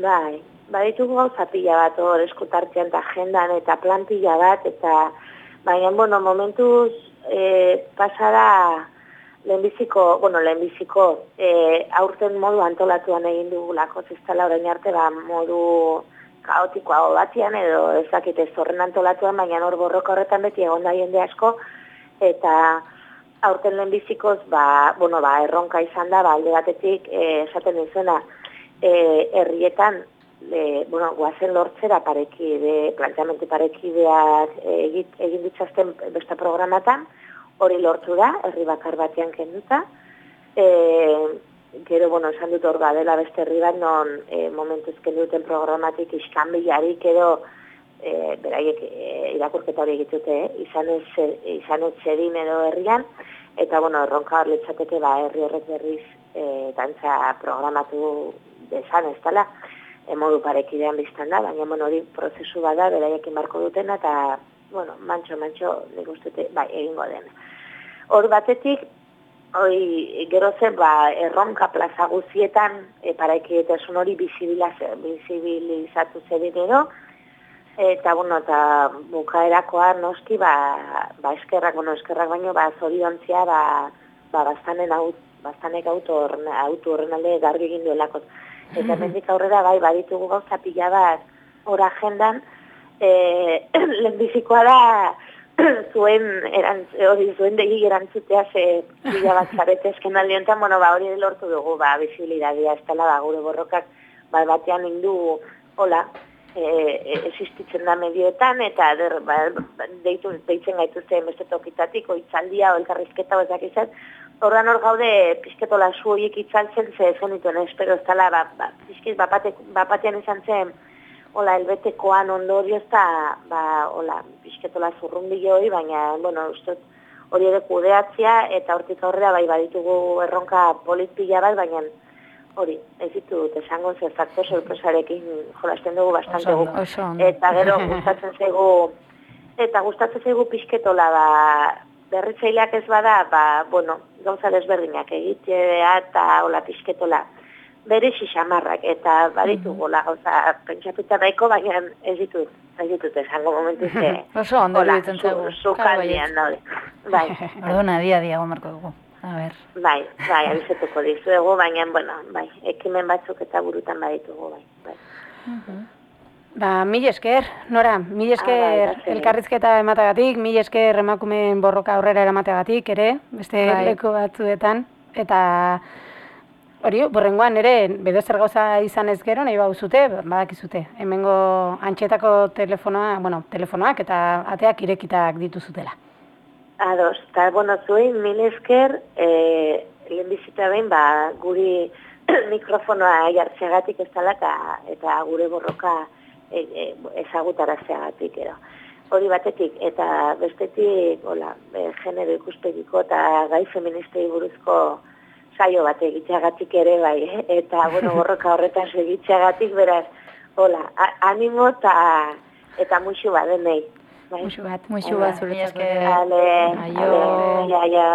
Bai, baditugu gauza pila bat hor eskutartean eta agendan eta plan pila bat, eta baina, bueno, momentuz e, pasada lehenbiziko, bueno, lehenbiziko e, aurten modu antolatuan egin dugulako, dela orain arte ba, modu kaotikoago batian edo ez dakit ez horren antolatuan, baina hor borroka horretan beti egon da jende asko, eta aurten lehenbizikoz, ba, bueno, ba, erronka izan da, ba, alde batetik, e, esaten izena, e, herrietan, e, bueno, guazen lortzera parekide, planteamente parekideak egit, egin ditzazten beste programatan, hori lortu da, herri bakar batean kenduta, e, gero, bueno, esan dut hor badela beste herri bat, non e, momentuz kendu duten programatik iskanbilarik edo e, beraiek e, irakurketa hori egitute, eh? izan ez, izan ez zedin edo herrian, eta, bueno, erronka hor litzateke, ba, herri horrek berriz e, dantza programatu desan, ez dela, e, modu parekidean biztan da, baina, bueno, hori prozesu bada, beraiekin barko dutena, eta, bueno, mantxo, mantxo, nik uste, dut, bai, egingo den. Hor batetik, hoi, gero zen, ba, erronka plaza guzietan, e, paraikidetasun hori bizibilizatu zedin edo, eta, bueno, eta bukaerakoa noski, ba, ba eskerrak, bueno, eskerrak baino, ba, zoriontzia, ba, ba, bastanen aut, bastanek auto horren, auto horren alde garbi egin duelako. Eta mendik aurrera, bai, baditugu gauza pila bat hor agendan, e, lehenbizikoa da, zuen erantz, hori zuen degi erantzutea ze pila bat zarete esken aldi honetan, bueno, ba, hori lortu dugu, ba, bizibilidadia, ez dela, ba, gure borrokak ba, batean indu, hola, e, e, existitzen da medioetan, eta der, ba, deitu, deitzen gaituzte beste tokitatik, oitzaldia, elkarrizketa, o ezak izan, Horran hor gaude pizketola zu horiek itzaltzen ze zenituen, espero ez dela, ba, ba, pizkiz, bapatean izan zen, hola, elbetekoan ondorio ez da, ba, hola, pizketola zurrundi hori, baina, bueno, uste dut hori ere kudeatzia, eta hortik aurrera bai baditugu erronka polit pila bat, baina hori, ez ditut esango ze faktor sorpresarekin jolasten dugu bastante ondo. Eta gero gustatzen zaigu, eta gustatzen zaigu pizketola, ba, berritzaileak ez bada, ba, bueno, gauza desberdinak egitea eta hola pizketola bere xixamarrak eta baditugu la gauza pentsatuta nahiko, baina ez ditut, ez ditut esango momentu ze. Oso ondo hola, iruditzen zaigu. Zu kaldean daude. Bai, Orduan, adia, adia, marko dugu. A ber. bai, bai, abizetuko dizuegu, baina, bueno, bai, ekimen batzuk eta burutan baditugu, bai, bai. Ba, mil esker, Nora, mil Ah, esker bai, grazie. elkarrizketa emateagatik, mil esker emakumeen borroka aurrera eramateagatik ere, beste Bai. leku batzuetan, eta hori, borrengoan ere, bedo zer gauza izan ez gero, nahi bauzute, badakizute, hemengo antxetako telefonoa, bueno, telefonoak eta ateak irekitak dituzutela. Ados, eta, bueno, zuei, mil esker, e, lehen bizita behin, ba, guri mikrofonoa jartzeagatik ez dela, eta, eta gure borroka e, e, ezagutarazteagatik, ero. Hori batetik, eta bestetik, hola, e, genero ikuspegiko eta gai feministei buruzko saio bat egitzeagatik ere, bai, eh? eta, bueno, borroka horretan segitzeagatik, beraz, hola, a- animo eta, eta muixu badenei. Bai. Muxu bat. Hola, bat zuretzako. esker. Ale, Aio. ale, ja,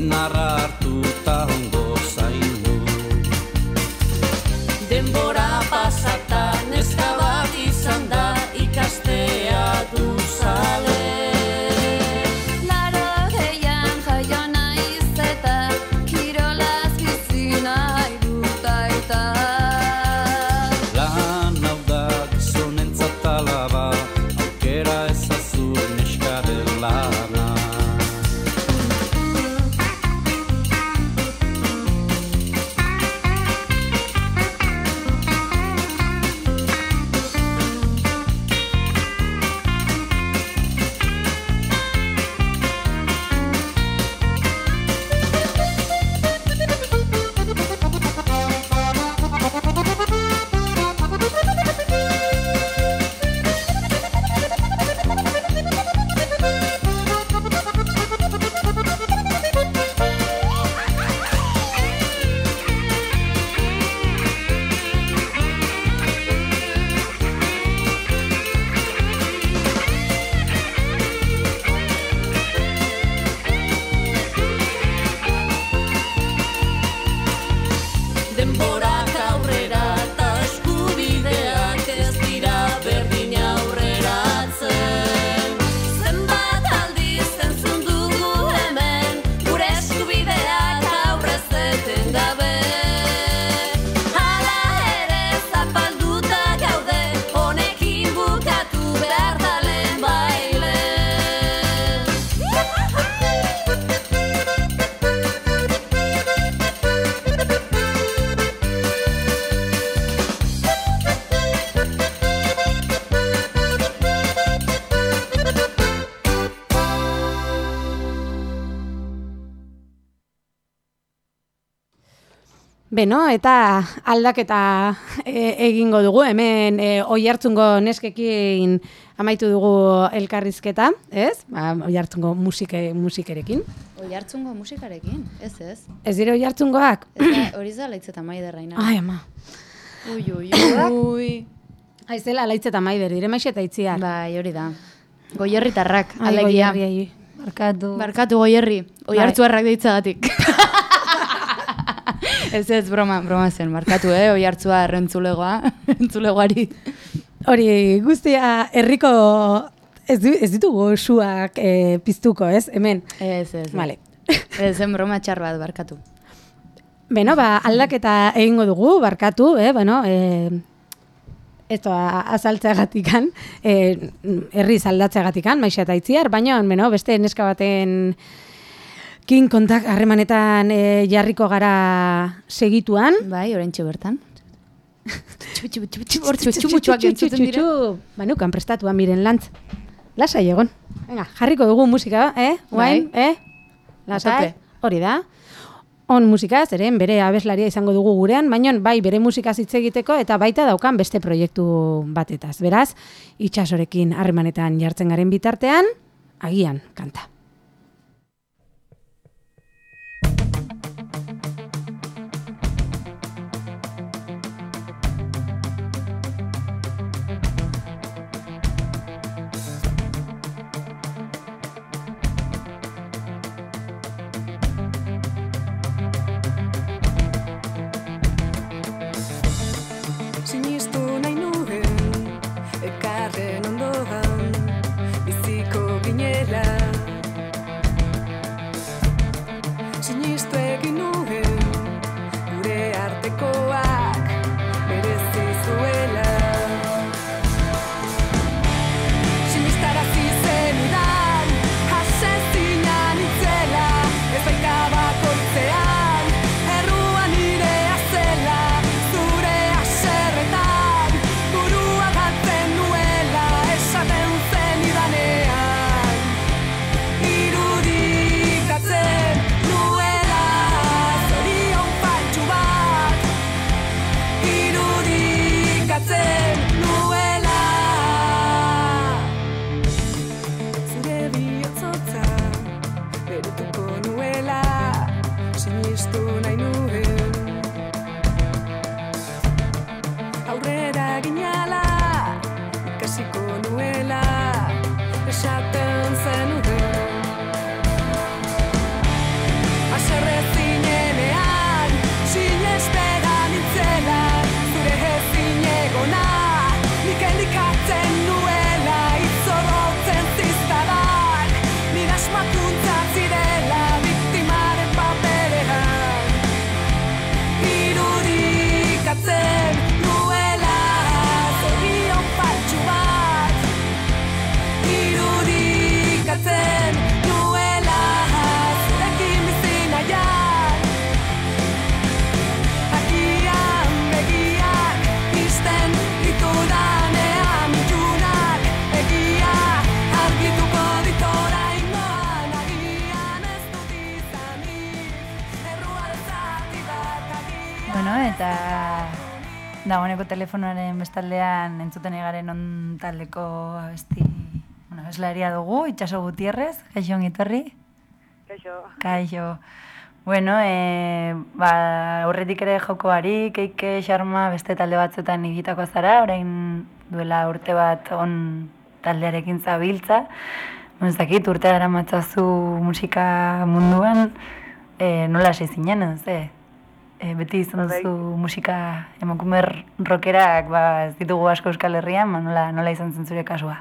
Zenarra hartu ta Beno, eta aldaketa e, egingo dugu, hemen e, oi hartzungo neskekin amaitu dugu elkarrizketa, ez? Ba, oi hartzungo musike, musikerekin. Oi hartzungo musikarekin, ez ez. Ez dire oi hartzungoak? Ez da, hori da laitzeta maiderraina. Ai, ama. Ui, ui, ui. Aizela, laitz eta maider, dire maixe eta itziar. Bai, hori da. Goierritarrak, alegia. Barkatu. Barkatu goierri, oi Bai. hartzuarrak deitzagatik. ez ez, broma, broma zen, barkatu, eh, oi hartzua entzulegoa, entzulegoari. hori guztia herriko ez, ez ditugu suak e, piztuko, ez? Hemen. Ez, ez. Vale. Ez zen broma txar bat barkatu. Beno, ba, aldaketa egingo dugu, barkatu, eh, bueno, eh, esto azaltzeagatikan, eh, herriz aldatzeagatikan, maixa eta itziar, baina, beno, beste neska baten kin kontak harremanetan eh, jarriko gara segituan. Bai, oraintxe bertan. Banukan prestatua miren lantz. Lasai egon. Venga, jarriko dugu musika, eh? Guain, eh? Lasai, hori da. On musika, zeren bere abeslaria izango dugu gurean, baina bai bere musika hitz egiteko eta baita daukan beste proiektu batetaz. Beraz, itxasorekin harremanetan jartzen garen bitartean, agian kanta. Telefonoaren bestaldean entzuten egaren on taldeko abesti, bueno, eslaria dugu, itxaso gutierrez, kaixo ongitorri? Kaixo. Kaixo. Bueno, e, ba, aurretik ere jokoari, keike, xarma, beste talde batzuetan egitako zara, orain duela urte bat on taldearekin zabiltza. Ez dakit, urte gara matzazu musika munduan, e, nola hasi zinen, ez, e? E, beti izan Bai. duzu musika emakumer rockerak, ba, ez ditugu asko Euskal Herrian, ba, nola, nola izan zen zure kasua?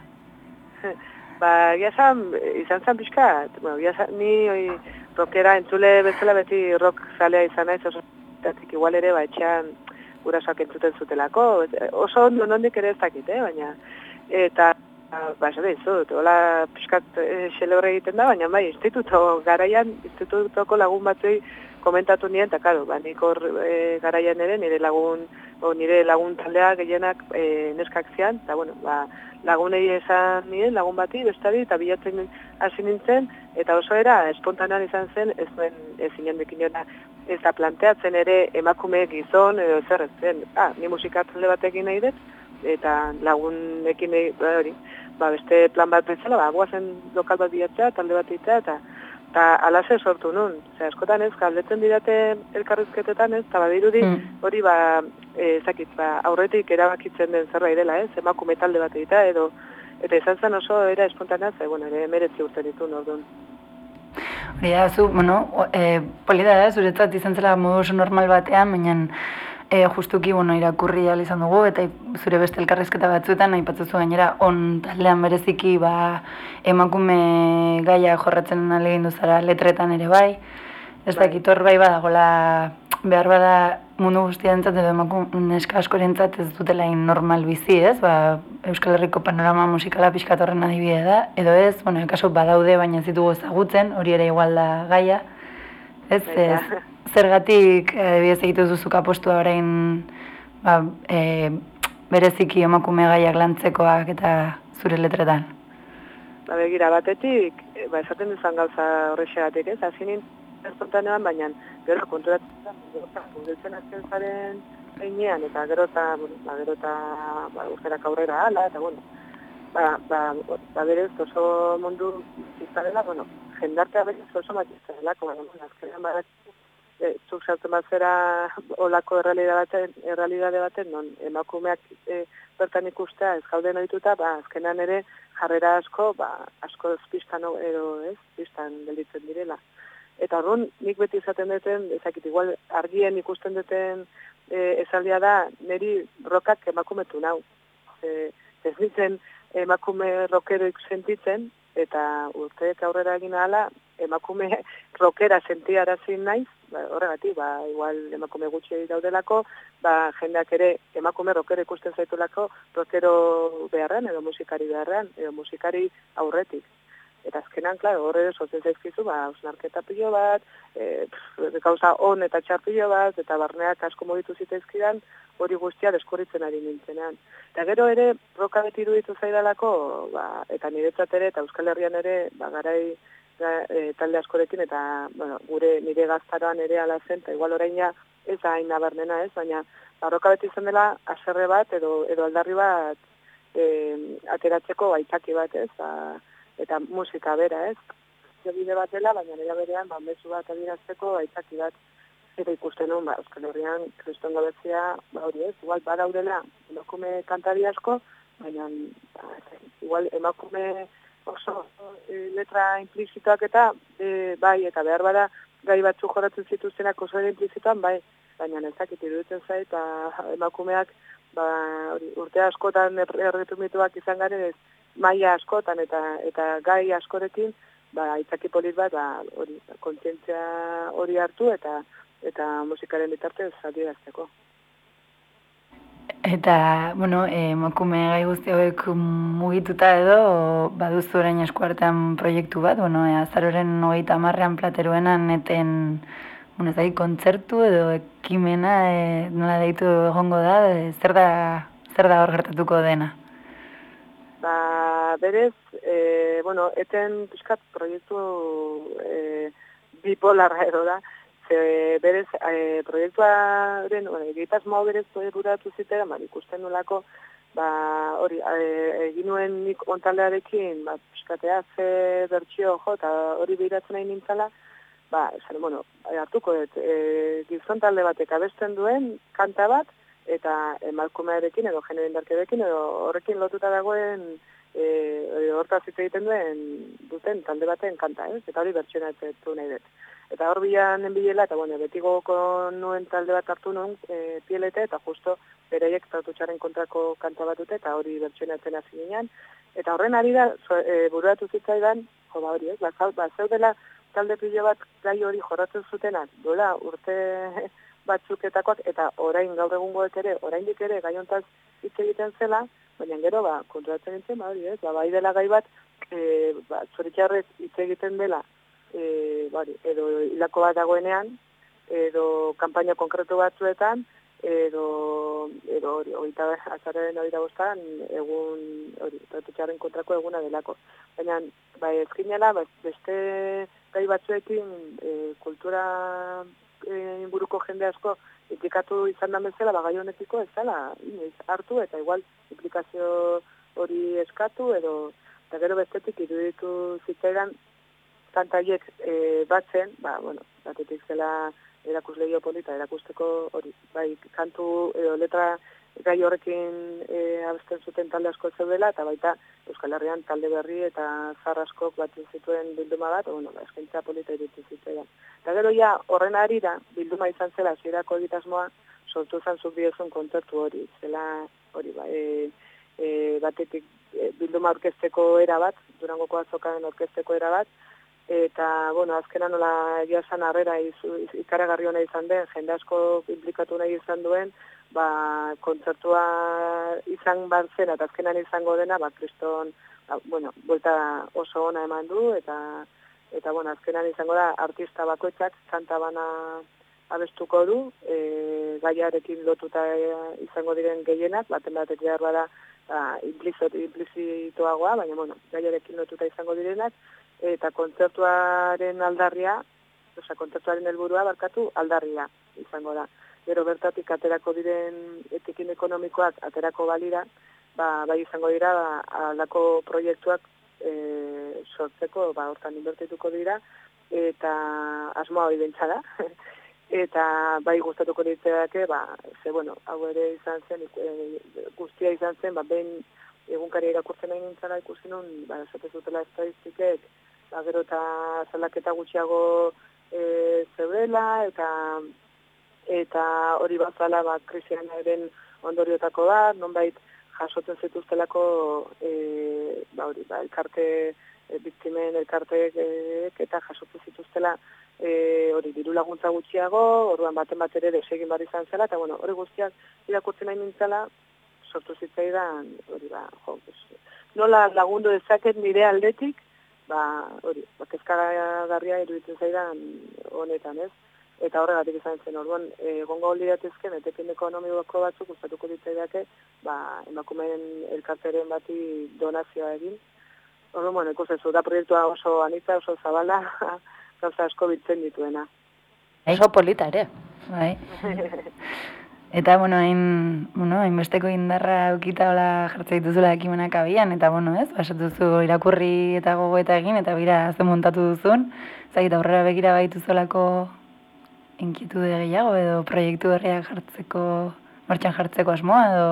Ba, egia esan, izan zen pixka, bueno, egia esan, ni oi, rockera entzule bezala beti rock zalea izan naiz, oso tatik igual ere, ba, etxean gurasoak entzuten zutelako, oso ondo nondik ere ez dakit, eh, baina, eta, ba, esan dizut, hola pixkat e, xelebre egiten da, baina bai, instituto garaian, institutoko lagun batzui komentatu nien, eta karo, ba, nik hor e, garaian ere nire lagun, o, nire lagun taldea gehienak e, neskak zian, eta bueno, ba, lagunei esan nien, lagun bati, bestari, eta bilatzen hasi nintzen, eta oso era, espontanean izan zen, ez duen ezinen dekinona, ez da planteatzen ere emakume gizon, edo zer ez zen, ah, ni musika talde batekin nahi dut, eta lagunekin nahi, ba, hori, ba, beste plan bat bezala, ba, guazen lokal bat bilatzea, talde bat egitea, eta eta alaze sortu nun. Ze askotan ez, galdetzen didate elkarrizketetan ez, eta badirudi Mm. hori ba, e, ezakit, ba, aurretik erabakitzen den zerbait dela, ez, emakume talde bat egitea, edo, eta izan zen oso era espontanea, ze, bueno, ere meretzi urte ditu orduan. Hori da, zu, bueno, e, polita da, zuretzat izan zela modu oso normal batean, baina E, justuki, bueno, irakurri izan dugu, eta zure beste elkarrizketa batzuetan, aipatzuzu gainera, on taldean bereziki, ba, emakume gaia jorratzen alegin zara letretan ere bai. Ez dakit hor bai badagola, behar bada mundu guztientzat edo emakume neska askorentzat ez dutela hain normal bizi, ez? Ba, Euskal Herriko panorama musikala pixkat horren adibide da, edo ez, bueno, kaso badaude baina ez ditugu ezagutzen, hori ere igual da gaia. Ez, ez, zergatik adibidez egite duzuk apostua orain ba, e, bereziki emakume gaiak lantzekoak eta zure letretan. Ba, begira, batetik, e, ba, esaten duzan gauza horrexegatik, ez? Hasi nintzen espontanean, baina gero konturatzen eta pudiltzen azten zaren heinean, eta gero eta, ba, gero eta ba, urterak aurrera ala, eta bueno, ba, ba, ba berez oso mundu izanela, bueno, jendartea berez oso matizta delako, baina, azkenean badak, e, zuk sartzen bat zera olako errealidade baten, errealidade baten, non emakumeak e, bertan ikustea ez gauden ohituta, ba, azkenean ere jarrera asko, ba, asko ez pistan edo, ez, pistan gelditzen direla. Eta orrun nik beti izaten duten, ezakit, igual argien ikusten duten e, esaldia da, niri rokak emakumetu nau. E, ez nintzen emakume rokeroik sentitzen, eta urteek aurrera egin ahala, emakume rokera sentiarazi naiz, ba, horregatik, ba, igual emakume gutxi daudelako, ba, jendeak ere emakume rokero ikusten zaitulako, rokero beharrean, edo musikari beharrean, edo musikari aurretik. Eta azkenan, klaro, horre sortzen zaizkizu, ba, ausnarketa pilo bat, e, pff, gauza on eta txar pilo bat, eta barneak asko mugitu zitezkidan, hori guztia deskurritzen ari nintzenean. Eta gero ere, roka beti iruditu zaidalako, ba, eta niretzat ere, eta Euskal Herrian ere, ba, garai ga, e, talde askorekin, eta bueno, gure nire gaztaroan ere ala zen, eta igual oraina ez da hain nabarmena ez, baina ba, roka beti izan dela aserre bat, edo, edo aldarri bat e, ateratzeko aitzaki bat ez, ba, eta musika bera ez. Jo bide bat dela, baina nire berean, ba, mezu bat adierazteko aitzaki bat. Eta ikusten nuen, ba, Euskal Herrian, kriston gabezia, ba, hori ez, igual badaudela emakume kantari asko, baina ba, igual emakume oso e, letra implizitoak eta e, bai, eta behar bada gai batzu joratzen zituztenak oso ere implizitoan, bai, baina ez dakit iruditzen zait, ba, emakumeak ba, urte askotan er- erretumituak izan garen ez, maila askotan eta eta gai askorekin ba aitzaki polit bat ba hori kontzientzia hori hartu eta eta musikaren bitartez adierazteko. Eta, bueno, emakume gai guzti hauek mugituta edo, baduzu orain eskuartean proiektu bat, bueno, e, azaroren hogeita hamarrean plateruenan eten, bueno, ez kontzertu edo ekimena, e, nola deitu egongo da, e, zer da, zer da hor gertatuko dena? Ba, berez, e, bueno, eten pixkat proiektu e, bipolarra edo da, ze berez e, proiektuaren, bueno, egitasmo berez buratu zitera, ba, ikusten nolako, ba, hori, e, egin nuen nik ontaldearekin, ba, pixkatea ze bertxio jo, eta hori behiratzen nahi nintzala, ba, esan, bueno, hartuko dut, e, gizon talde batek abesten duen kanta bat, eta emakumearekin edo genero indarkerekin edo horrekin lotuta dagoen e, hortaz hitz egiten duen duten talde baten kanta, ez? Eta hori bertsionatzen nahi dut. Eta hor bilan bilela, eta bueno, beti gogoko nuen talde bat hartu nuen e, pielete, eta justo bereiek traututxaren kontrako kanta bat dute, eta hori bertsionatzen hasi ginen. Eta horren ari da, zo, e, bururatu zitzaidan, jo, ba hori, ez? Ba, zau- ba, talde pilo bat gai hori jorratzen zutenak, dola urte batzuketakoak, eta orain gaur egungoek ere, oraindik ere gai hontaz hitz egiten zela, baina gero, ba, konturatzen nintzen, ba, hori, ez? Ba, bai dela gai bat, e, ba, hitz egiten dela, e, bari, edo hilako bat dagoenean, edo kanpaina konkretu batzuetan, edo, edo hori, hogeita azararen hori bostan, egun, hori, traututxarren kontrako eguna delako. Baina, bai, ezkinela, ba, beste gai batzuekin e, kultura e, inguruko jende asko implikatu izan da bezala, ba, gai honetiko ez dela inoiz hartu, eta igual implikazio hori eskatu, edo, eta gero bestetik iruditu zitzaidan kantaiek e, batzen, ba, bueno, batetik zela erakuslegio polita erakusteko hori, bai, kantu edo letra gai horrekin e, abesten zuten talde asko zeudela, eta baita Euskal Herrian talde berri eta zar askok batzen zituen bilduma bat, bueno, ba, eskaintza polita iruditu zitzaidan. Eta gero ja, horren arira, bilduma izan zela zirako egitasmoa, sortu zen zuk diozun kontzertu hori, zela hori ba, e, e, batetik e, bilduma orkesteko era bat, Durangoko azokaren orkesteko era bat, eta, bueno, azkenan nola egia izu, iz- ikaragarri hona izan den, jende asko implikatu nahi izan duen, ba, kontzertua izan bar zen, eta azkenan izango dena, ba, kriston, ba, bueno, buelta oso ona eman du, eta, eta bueno, azkenan izango da, artista bakoitzak, kanta bana abestuko du, e, gaiarekin lotuta e, izango diren gehienak, baten batek behar bada, ba, implizit, implizitoagoa, baina, bueno, gaiarekin lotuta izango direnak, eta kontzertuaren aldarria, osea, kontzertuaren helburua barkatu aldarria izango da. Gero bertatik aterako diren etekin ekonomikoak aterako balira, ba, bai izango dira, ba, alako proiektuak e, sortzeko, ba, hortan inbertituko dira, eta asmoa hori bentsa da. eta bai gustatuko ditzeake, ba, ze, bueno, hau ere izan zen, e, guztia izan zen, ba, behin egunkari irakurtzen nahi nintzala ikusi nun, ba, esate zutela estadistikek, ba, gero eta zalaketa gutxiago e, zeudela, eta eta hori bazala ba, krisianaren ondoriotako da, nonbait jasotzen zituztelako e, ba, hori, ba, elkarte, e, biktimen elkarteek e, eta jasotzen zituztela e, hori diru laguntza gutxiago, orduan baten bat ere desegin bar izan zela, eta bueno, hori guztiak irakurtzen nahi nintzela, sortu zitzaidan, hori ba, jo, nola lagundu dezaket nire aldetik, ba, hori, ba, kezkagarria iruditzen zaidan honetan, ez? Eta horregatik izan zen, orduan, egongo liratezken, etekin ekonomiko batzuk gustatuko ditzaidake, ba, emakumeen elkarteren bati donazioa egin. Orduan, bueno, ikusezu, da proiektua oso anitza, oso zabala, gauza asko biltzen dituena. Oso polita ere. Bai. Eta, bueno, hain, bueno, hainbesteko indarra eukita hola jartze dituzula ekimenak abian, eta, bueno, ez, basatuzu irakurri eta gogoeta egin, eta bira ze montatu duzun, zait aurrera begira baituzolako inkietude gehiago, edo proiektu berriak jartzeko, martxan jartzeko asmoa, edo...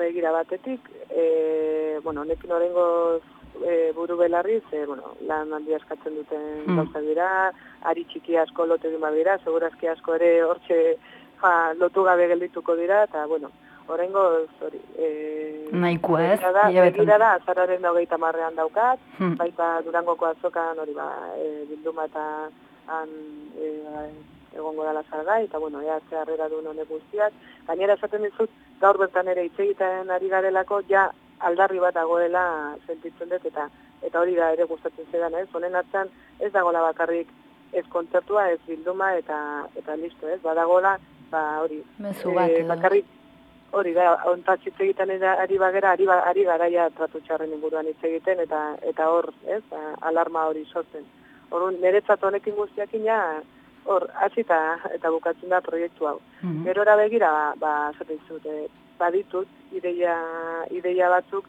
begira batetik, e, bueno, honekin horrengoz e, buru belarriz, e, bueno, lan handi askatzen duten gauza dira, ari txiki asko lotu egin badira, segurazki asko ere hortxe ja, lotu gabe geldituko dira, eta, bueno, horrengoz, hori, e, Nahikoa, ez? da, begira da, azararen hogeita marrean daukat, Hmm. baita Durangoko azokan hori ba, e, bilduma eta han e, egongo dala salgai, eta bueno, ea ze harrera duen honek guztiak. Gainera esaten dizut, gaur bertan ere hitz egiten ari garelako, ja aldarri bat dagoela sentitzen dut, eta eta hori da ere gustatzen zidan, ez? Honen atzean ez dagoela bakarrik ez kontzertua, ez bilduma, eta eta listo, ez? Badagola, ba hori, Mezu bat, edo. bakarrik hori da, ontat hitz egiten ari bagera, ari, ba, ari garaia tratu txarren inguruan hitz egiten, eta eta hor, ez, a- alarma hori sortzen. Orduan, niretzat honekin guztiakin ja, hor, hasita eta bukatzen da proiektu hau. Mhm. Gerora begira, ba, esaten dizut, eh, baditut, ideia, ideia batzuk,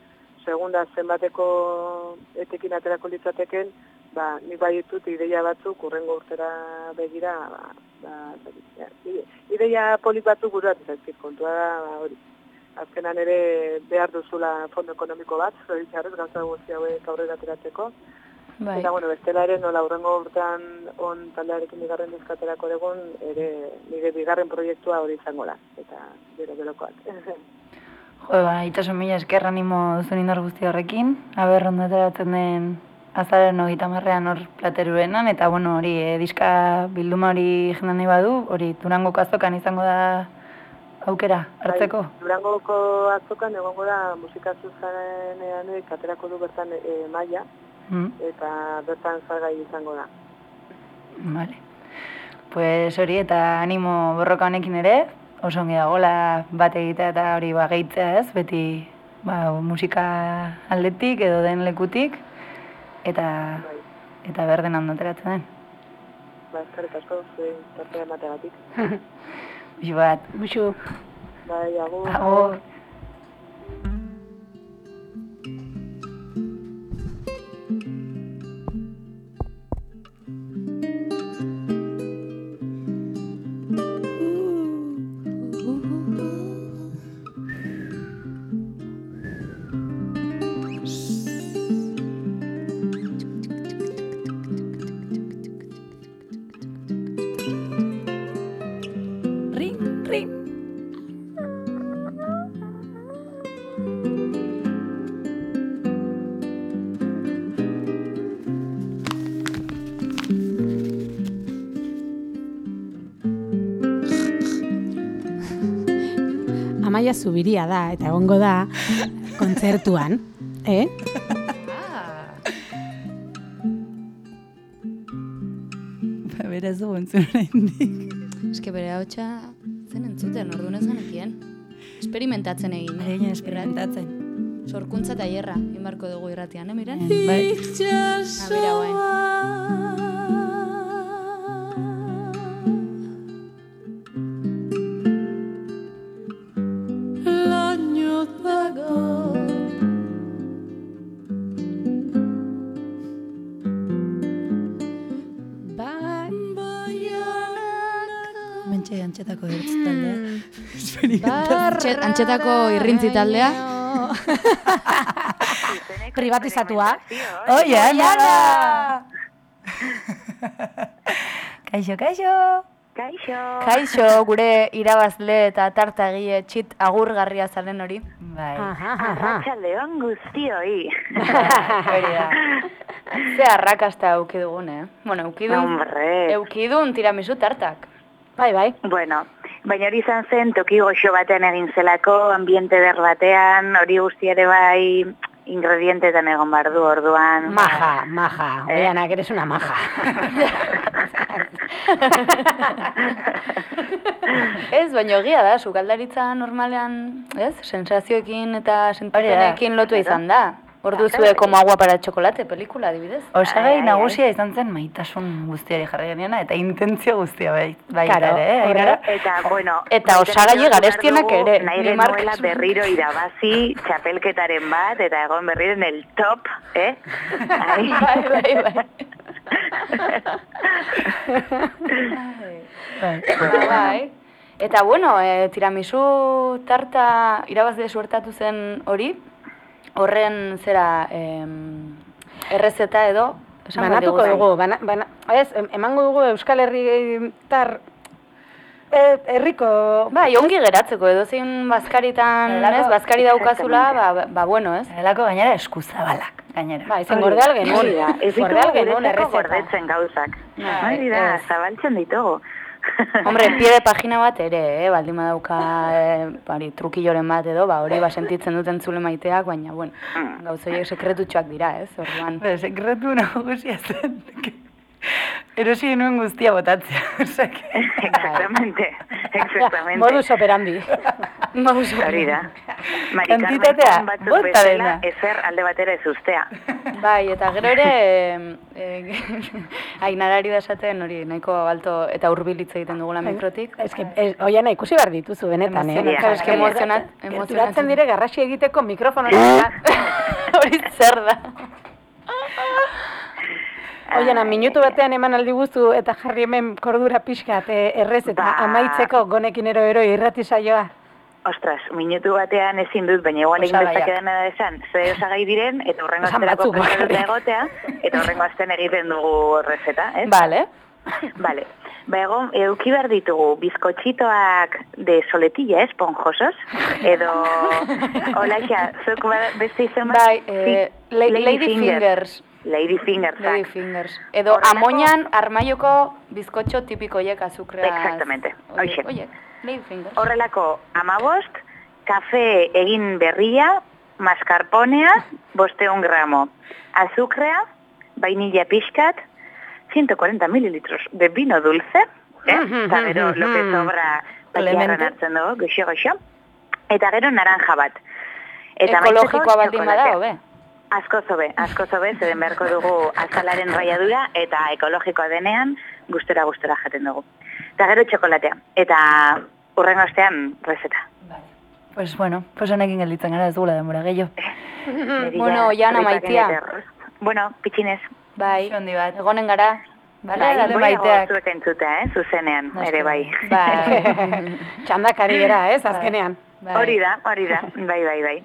segunda zenbateko etekin aterako litzateken, ba, nik baditut ideia batzuk urrengo urtera begira, ba, ba, ja, ide- ideia polit batzuk buruat zaizkit kontua da, ba, hori. Azkenan ere behar duzula fondo ekonomiko bat, hori txarrez, gauza guzti hauek aurrera ateratzeko. Bai. Eta, bueno, bestela ere, nola urrengo urtean on taldearekin bigarren dizkaterako egun, ere nire bigarren proiektua hori izango da. Eta, gero gerokoak. Jo, ba, itasun mila esker animo duzun indar guzti horrekin, aber ondo ateratzen den azaren hogeita marrean hor plateruenan, eta bueno, hori, e, diska bilduma hori jendan nahi badu, hori Durango kazokan izango da aukera hartzeko. Bai, Durangoko atzokan egongo da musika zuzanean aterako du bertan e, maia, Mm, eta bertan salgai izango da. vale. Pues hori, eta animo borroka honekin ere, oso ongi dagoela bat egitea eta hori ba gehitzea ez, beti ba, musika aldetik edo den lekutik, eta eta berden ondo ateratzen den. ba, eskerrik asko, zuen tartea emateagatik. Bixu bat. Buxu. Bai, agur. Agur. Amaia Zubiria da, eta egongo da, kontzertuan, eh? Ba, bera ez dugu entzun oraindik. Eske bere hautsa zen entzuten, orduan ez genekien. Experimentatzen egin. Egin esperimentatzen. Sorkuntza eta hierra, inbarko dugu irratian, eh, miren? Bai. Ah, mira, Antxe- Antxetako irrintzi taldea. Privatizatua. Oie, Ana! kaixo, kaixo! Kaixo. Kaixo, gure irabazle eta tartagile txit agurgarria zaren hori. Bai. Arratxaldeon guztioi. Hori da. Ze arrakasta auki dugun, eh? Bueno, eukidun, Hombre. eukidun tiramisu tartak. Bai, bai. Bueno, baina hori izan zen toki goxo batean egin zelako, ambiente der batean, hori guzti ere bai ingredientetan egon behar du orduan. Maja, maja. Eh? Oianak, eres una maja. Ez, baina egia da, sukaldaritza normalean, ez? Sensazioekin eta sentipenekin lotu izan da. Ordu zue como agua para chocolate, pelikula, adibidez. Osagai nagusia izan zen maitasun guztiari jarri geniona eta intentzio guztia bai, baita Claro, ere, eh? Eta, bueno, Eta osagai garestienak ere, genuela markasun. berriro irabazi txapelketaren bat, eta egon berriro en el top, eh? Ai. Bai, bai, bai. Ba, bai. Eta bueno, e, tiramisu tarta irabazle suertatu zen hori, horren zera em, errezeta edo, esango Banatuko diguzu. dugu, bana, bana, ez, em- emango dugu Euskal Herritar e, herriko... Bai, ongi geratzeko edo zein bazkaritan, Delako- ez, bazkari daukazula, ba, ba, bueno, ez? Elako gainera eskuzabalak, gainera. Bai, zen gordeal. Hori da, ez ditugu Gordeal guretzako errezeta. gordetzen gauzak. Bai, Hori da, zabaltzen ditugu. Hombre, pie de pagina bat ere, eh, baldin badauka eh, bari, trukilloren bat edo, ba, hori ba sentitzen duten zule maiteak, baina, bueno, gauza horiek sekretutxoak dira, ez, orduan. Ba, sekretu nagusia zen. Erosi genuen guztia botatzea. Que- Exactamente, exactamente. Modus operandi. Modus Hori da. Mari Kantitatea, Carmen batzuk bota dena. ezer alde batera ez ustea. Bai, eta gero ere, e, ainarari da esaten hori, nahiko alto eta hurbil hitz egiten dugula mikrotik. Ez que, ez, oiana, ikusi behar dituzu benetan, eh? Emozionat, claro, eske emozionat- emozionatzen. Gerturatzen dire garrasi egiteko mikrofonora. Hori zer da. Oiana, minutu batean eman aldi guztu eta jarri hemen kordura pixkat eh, errez eta Ba. amaitzeko gonekin ero ero irrati saioa. Ostras, minutu batean ezin dut, baina igual egin Osagaiak. dezakedana da esan, ze osagai diren, eta horrengo prestatuta bakarrik. egotea, eta horrengo asten egiten dugu receta, ez? Bale. Vale. Ba, egon, euki behar ditugu bizkotxitoak de soletilla esponjosos, edo, olaxa, zuk ba- beste izen bat? Bai, eh, Sí, la- Lady Fingers. Lady Fingers, Lady. Fingers. Edo Horrelako- amoian armaioko bizkotxo tipikoiek azukrea. Exactamente, hoxe. Oiek, Lady Fingers. Horrelako amabost, kafe egin berria, mascarponea, bosteun gramo, azukrea, vainilla pixkat, 140 mililitros de vino dulce, eh? eta gero lo que sobra bakiarren Clemente. hartzen dugu, goxo goxo, eta gero naranja bat. Ekologikoa amaitzeko baldin bada, txokolatea. hobe. Asko zobe, asko zobe, zeden beharko dugu azalaren raiadura eta ekologikoa denean gustora gustora jaten dugu. Eta gero txokolatea. Eta urrengo astean receta. Pues bueno, pues honekin gelditzen gara ez dugula denbora gehiago. Bueno, eta arroz. Bueno, pitxinez. Bai, Handi bat. egonen gara. Bale, Bai, maiteak. Zuek entzutea, eh, zuzenean, ere bai. Bai. Txandakari gera, ez, azkenean. Bai. Hori da, hori da, bai, bai, bai.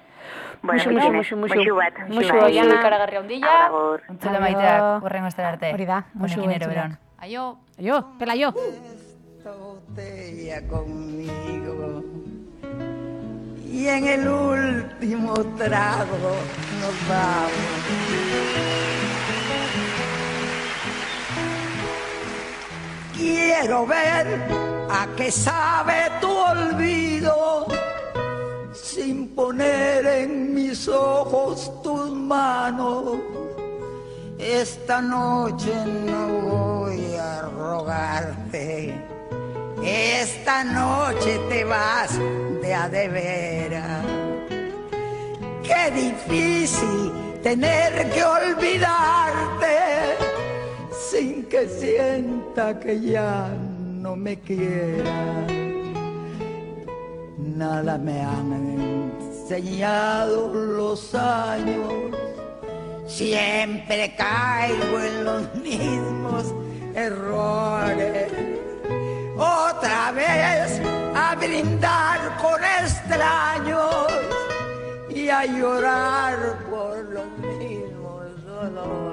Bueno, Muxu, muxu, pitxinez, muxu, muxu. muxu bat. Muxu, bai. Oiana. ikaragarri handila. Agur. Entzule Adio. maiteak, horrengo estera arte. Hori da, musu Honekin ero entzuleak. beron. Aio. Jo, pela jo. botella conmigo y en el último trago nos vamos. Quiero ver a qué sabe tu olvido sin poner en mis ojos tus manos. Esta noche no voy a rogarte. Esta noche te vas de a de veras. Qué difícil tener que olvidarte sin que sienta que ya no me quiera. Nada me han enseñado los años. Siempre caigo en los mismos errores. Otra vez a brindar con extraños y a llorar por los mismos dolores.